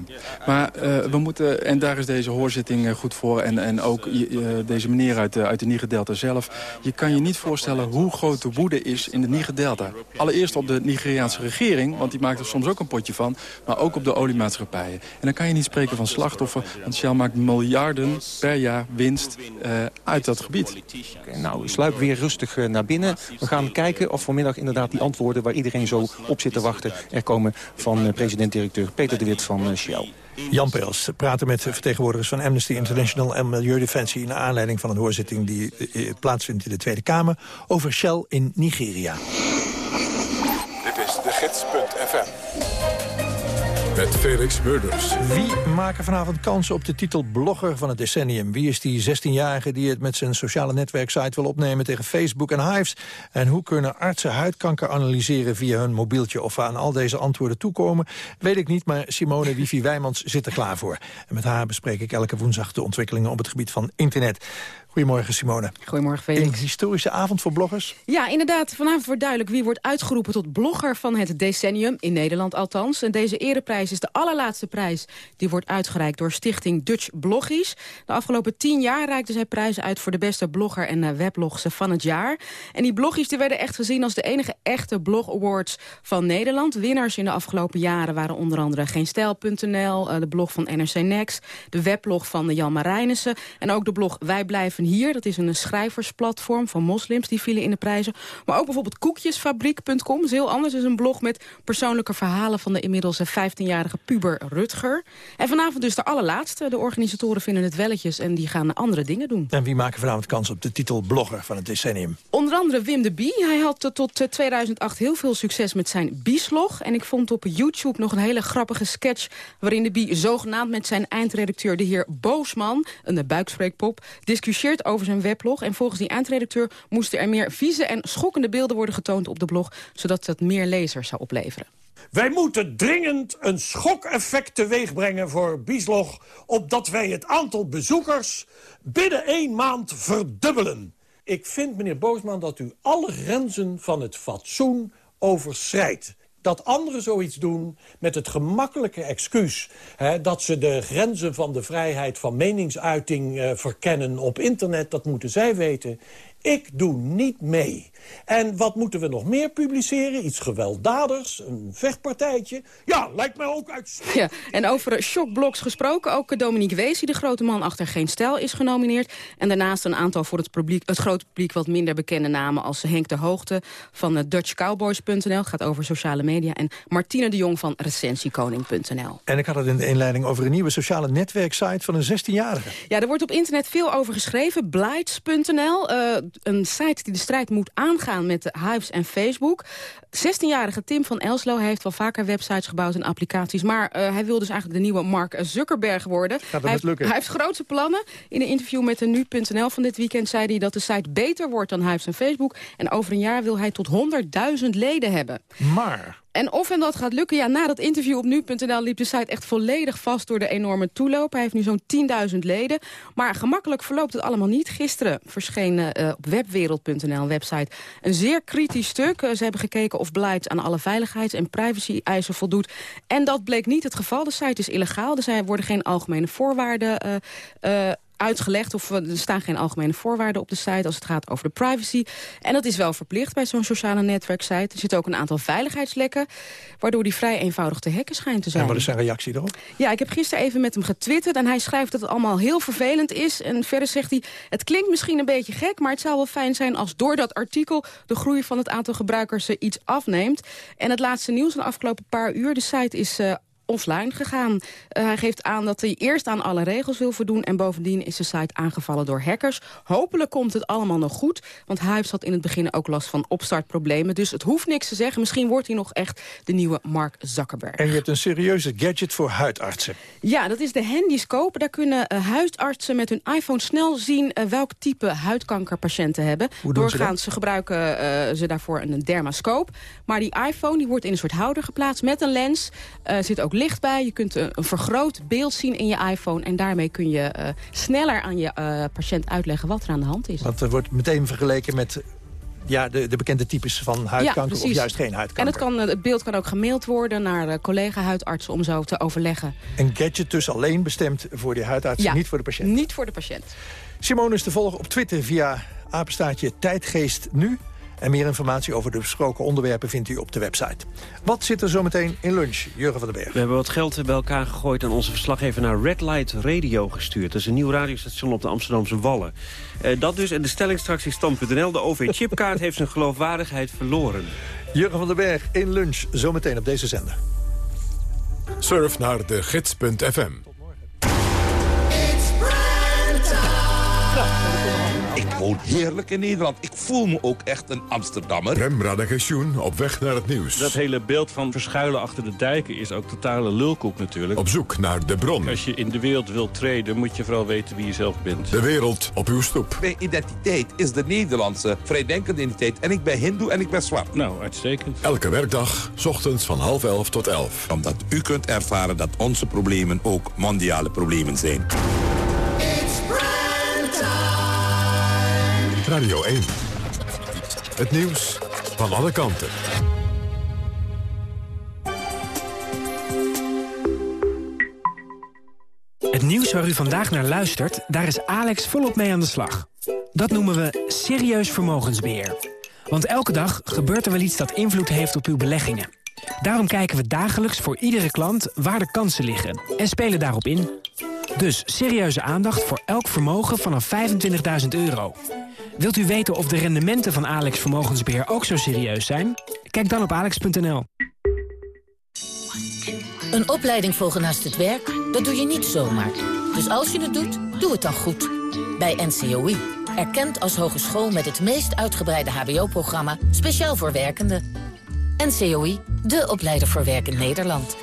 Maar uh, we moeten, en daar is deze hoorzitting uh, goed voor... en, en ook uh, deze meneer uit, uit de Niger-Delta zelf... je kan je niet voorstellen hoe groot de woede is in de Niger-Delta. Allereerst op de Nigeriaanse regering, want die maakt er soms ook een potje van... maar ook op de oliemaatschappijen. En dan kan je niet spreken van slachtoffer... want Shell maakt miljarden per jaar winst uit dat gebied. Okay, nou, sluip weer rustig eh, naar binnen. We gaan kijken of vanmiddag inderdaad die antwoorden... waar iedereen zo op zit te wachten... er komen van eh, president-directeur Peter de Wit van eh, Shell. Jan Peels praten met vertegenwoordigers van Amnesty International en Milieudefensie... naar aanleiding van een hoorzitting die plaatsvindt in de Tweede Kamer... over Shell in Nigeria. Dit is de gids.fm. met Felix Murders. Wie maken vanavond kans op de titel blogger van het decennium? Wie is die 16-jarige die het met zijn sociale netwerksite wil opnemen tegen Facebook en Hives? En hoe kunnen artsen huidkanker analyseren via hun mobieltje? Of aan al deze antwoorden toekomen, weet ik niet. Maar Simone Wifi Wijmans zit er klaar voor. En met haar bespreek ik elke woensdag de ontwikkelingen op het gebied van internet. Goedemorgen Simone. Goedemorgen Felix. Een historische avond voor bloggers? Ja, inderdaad. Vanavond wordt duidelijk wie wordt uitgeroepen tot blogger van het decennium. In Nederland althans. En deze ereprijs is de allerlaatste prijs. Die wordt uitgereikt door stichting Dutch Bloggies. De afgelopen tien jaar reikten zij prijzen uit voor de beste blogger en uh, weblogse van het jaar. En die bloggies die werden echt gezien als de enige echte blog awards van Nederland. Winnaars in de afgelopen jaren waren onder andere Geenstijl.nl, uh, de blog van NRC Next, de weblog van Jan Marijnissen en ook de blog Wij Blijven Hier. Dat is een schrijversplatform van moslims, die vielen in de prijzen. Maar ook bijvoorbeeld koekjesfabriek.com, is heel anders. is een blog met persoonlijke verhalen van de inmiddels 15-jarige puber Rutger. En vanavond dus de allerlaatste. De organisatoren vinden het welletjes en die gaan andere dingen doen. En wie maken vanavond kans op de titel blogger van het decennium? Onder andere Wim de Bie. Hij had tot 2008 heel veel succes met zijn Bieslog. En ik vond op YouTube nog een hele grappige sketch... waarin de Bie zogenaamd met zijn eindredacteur, de heer Boosman... een buikspreekpop, discussieert over zijn weblog. En volgens die eindredacteur moesten er meer vieze en schokkende beelden worden getoond op de blog... zodat dat meer lezers zou opleveren. Wij moeten dringend een schokeffect teweegbrengen voor Bieslog... opdat wij het aantal bezoekers binnen één maand verdubbelen. Ik vind, meneer Boosman, dat u alle grenzen van het fatsoen overschrijdt dat anderen zoiets doen met het gemakkelijke excuus... Hè, dat ze de grenzen van de vrijheid van meningsuiting uh, verkennen op internet. Dat moeten zij weten. Ik doe niet mee. En wat moeten we nog meer publiceren? Iets gewelddadigs, een vechtpartijtje? Ja, lijkt mij ook uit. Ja, en over shockbloks gesproken, ook Dominique Weesie, de grote man achter Geen Stijl, is genomineerd. En daarnaast een aantal voor het, publiek, het grote publiek wat minder bekende namen... als Henk de Hoogte van DutchCowboys.nl, gaat over sociale media... en Martine de Jong van Recensiekoning.nl. En ik had het in de inleiding over een nieuwe sociale netwerksite van een 16-jarige. Ja, er wordt op internet veel over geschreven. Blights.nl, uh, een site die de strijd moet aangaan met de Hives en Facebook. 16-jarige Tim van Elslo heeft wel vaker websites gebouwd en applicaties. Maar uh, hij wil dus eigenlijk de nieuwe Mark Zuckerberg worden. Gaat hij, lukken? hij heeft grootse plannen. In een interview met de Nu.nl van dit weekend zei hij dat de site beter wordt dan Hives en Facebook. En over een jaar wil hij tot 100.000 leden hebben. Maar... En of hem dat gaat lukken, ja, na dat interview op nu.nl liep de site echt volledig vast door de enorme toeloop. Hij heeft nu zo'n 10.000 leden. Maar gemakkelijk verloopt het allemaal niet. Gisteren verscheen uh, op webwereld.nl, een website, een zeer kritisch stuk. Uh, ze hebben gekeken of beleid aan alle veiligheids- en privacy-eisen voldoet. En dat bleek niet het geval. De site is illegaal, er worden geen algemene voorwaarden uh, uitgelegd. Of er staan geen algemene voorwaarden op de site als het gaat over de privacy. En dat is wel verplicht bij zo'n sociale netwerksite. Er zitten ook een aantal veiligheidslekken, waardoor die vrij eenvoudig te hacken schijnt te zijn. En wat is zijn reactie erop? Ja, ik heb gisteren even met hem getwitterd en hij schrijft dat het allemaal heel vervelend is. En verder zegt hij, het klinkt misschien een beetje gek, maar het zou wel fijn zijn als door dat artikel de groei van het aantal gebruikers iets afneemt. En het laatste nieuws van de afgelopen paar uur, de site is uh, offline gegaan. Uh, hij geeft aan dat hij eerst aan alle regels wil voldoen... en bovendien is de site aangevallen door hackers. Hopelijk komt het allemaal nog goed, want Hives had in het begin ook last van opstartproblemen. Dus het hoeft niks te zeggen. Misschien wordt hij nog echt de nieuwe Mark Zuckerberg. En je hebt een serieuze gadget voor huidartsen. Ja, dat is de Handyscope. Daar kunnen uh, huidartsen met hun iPhone snel zien... Uh, welk type huidkanker patiënten hebben. Doorgaans ze gebruiken ze daarvoor een dermascoop. Maar die iPhone die wordt in een soort houder geplaatst met een lens. Er zit ook licht bij. Je kunt een, een, vergroot beeld zien in je iPhone. En daarmee kun je uh, sneller aan je uh, patiënt uitleggen wat er aan de hand is. Want er wordt meteen vergeleken met ja, de, de bekende types van huidkanker ja, of juist geen huidkanker. En het, kan, het beeld kan ook gemaild worden naar collega-huidartsen om zo te overleggen. Een gadget dus alleen bestemd voor die huidarts, ja, niet voor de patiënt? niet voor de patiënt. Simone is te volgen op Twitter via apenstaartje Tijdgeest Nu. En meer informatie over de besproken onderwerpen vindt u op de website. Wat zit er zometeen in lunch, Jurgen van den Berg? We hebben wat geld bij elkaar gegooid en onze verslaggever naar Red Light Radio gestuurd. Dat is een nieuw radiostation op de Amsterdamse Wallen. Uh, dat dus en de stelling straks in stand.nl. De OV-chipkaart heeft zijn geloofwaardigheid verloren. Jurgen van den Berg in lunch, zometeen op deze zender. Surf naar de gids.fm. Heerlijk in Nederland. Ik voel me ook echt een Amsterdammer. Rem Radagensjoen op weg naar het nieuws. Dat hele beeld van verschuilen achter de dijken is ook totale lulkoek natuurlijk. Op zoek naar de bron. Als je in de wereld wilt treden, moet je vooral weten wie je zelf bent. De wereld op uw stoep. Mijn identiteit is de Nederlandse vrijdenkende identiteit. En ik ben hindoe en ik ben zwart. Nou, uitstekend. Elke werkdag, s ochtends van half elf tot elf. Omdat u kunt ervaren dat onze problemen ook mondiale problemen zijn. Radio 1. Het nieuws van alle kanten. Het nieuws waar u vandaag naar luistert, daar is Alex volop mee aan de slag. Dat noemen we serieus vermogensbeheer. Want elke dag gebeurt er wel iets dat invloed heeft op uw beleggingen. Daarom kijken we dagelijks voor iedere klant waar de kansen liggen en spelen daarop in. Dus serieuze aandacht voor elk vermogen vanaf 25.000 euro. Wilt u weten of de rendementen van Alex Vermogensbeheer ook zo serieus zijn? Kijk dan op alex.nl. Een opleiding volgen naast het werk, dat doe je niet zomaar. Dus als je het doet, doe het dan goed. Bij NCOI, erkend als hogeschool met het meest uitgebreide hbo-programma... speciaal voor werkenden. NCOI, de opleider voor werk in Nederland.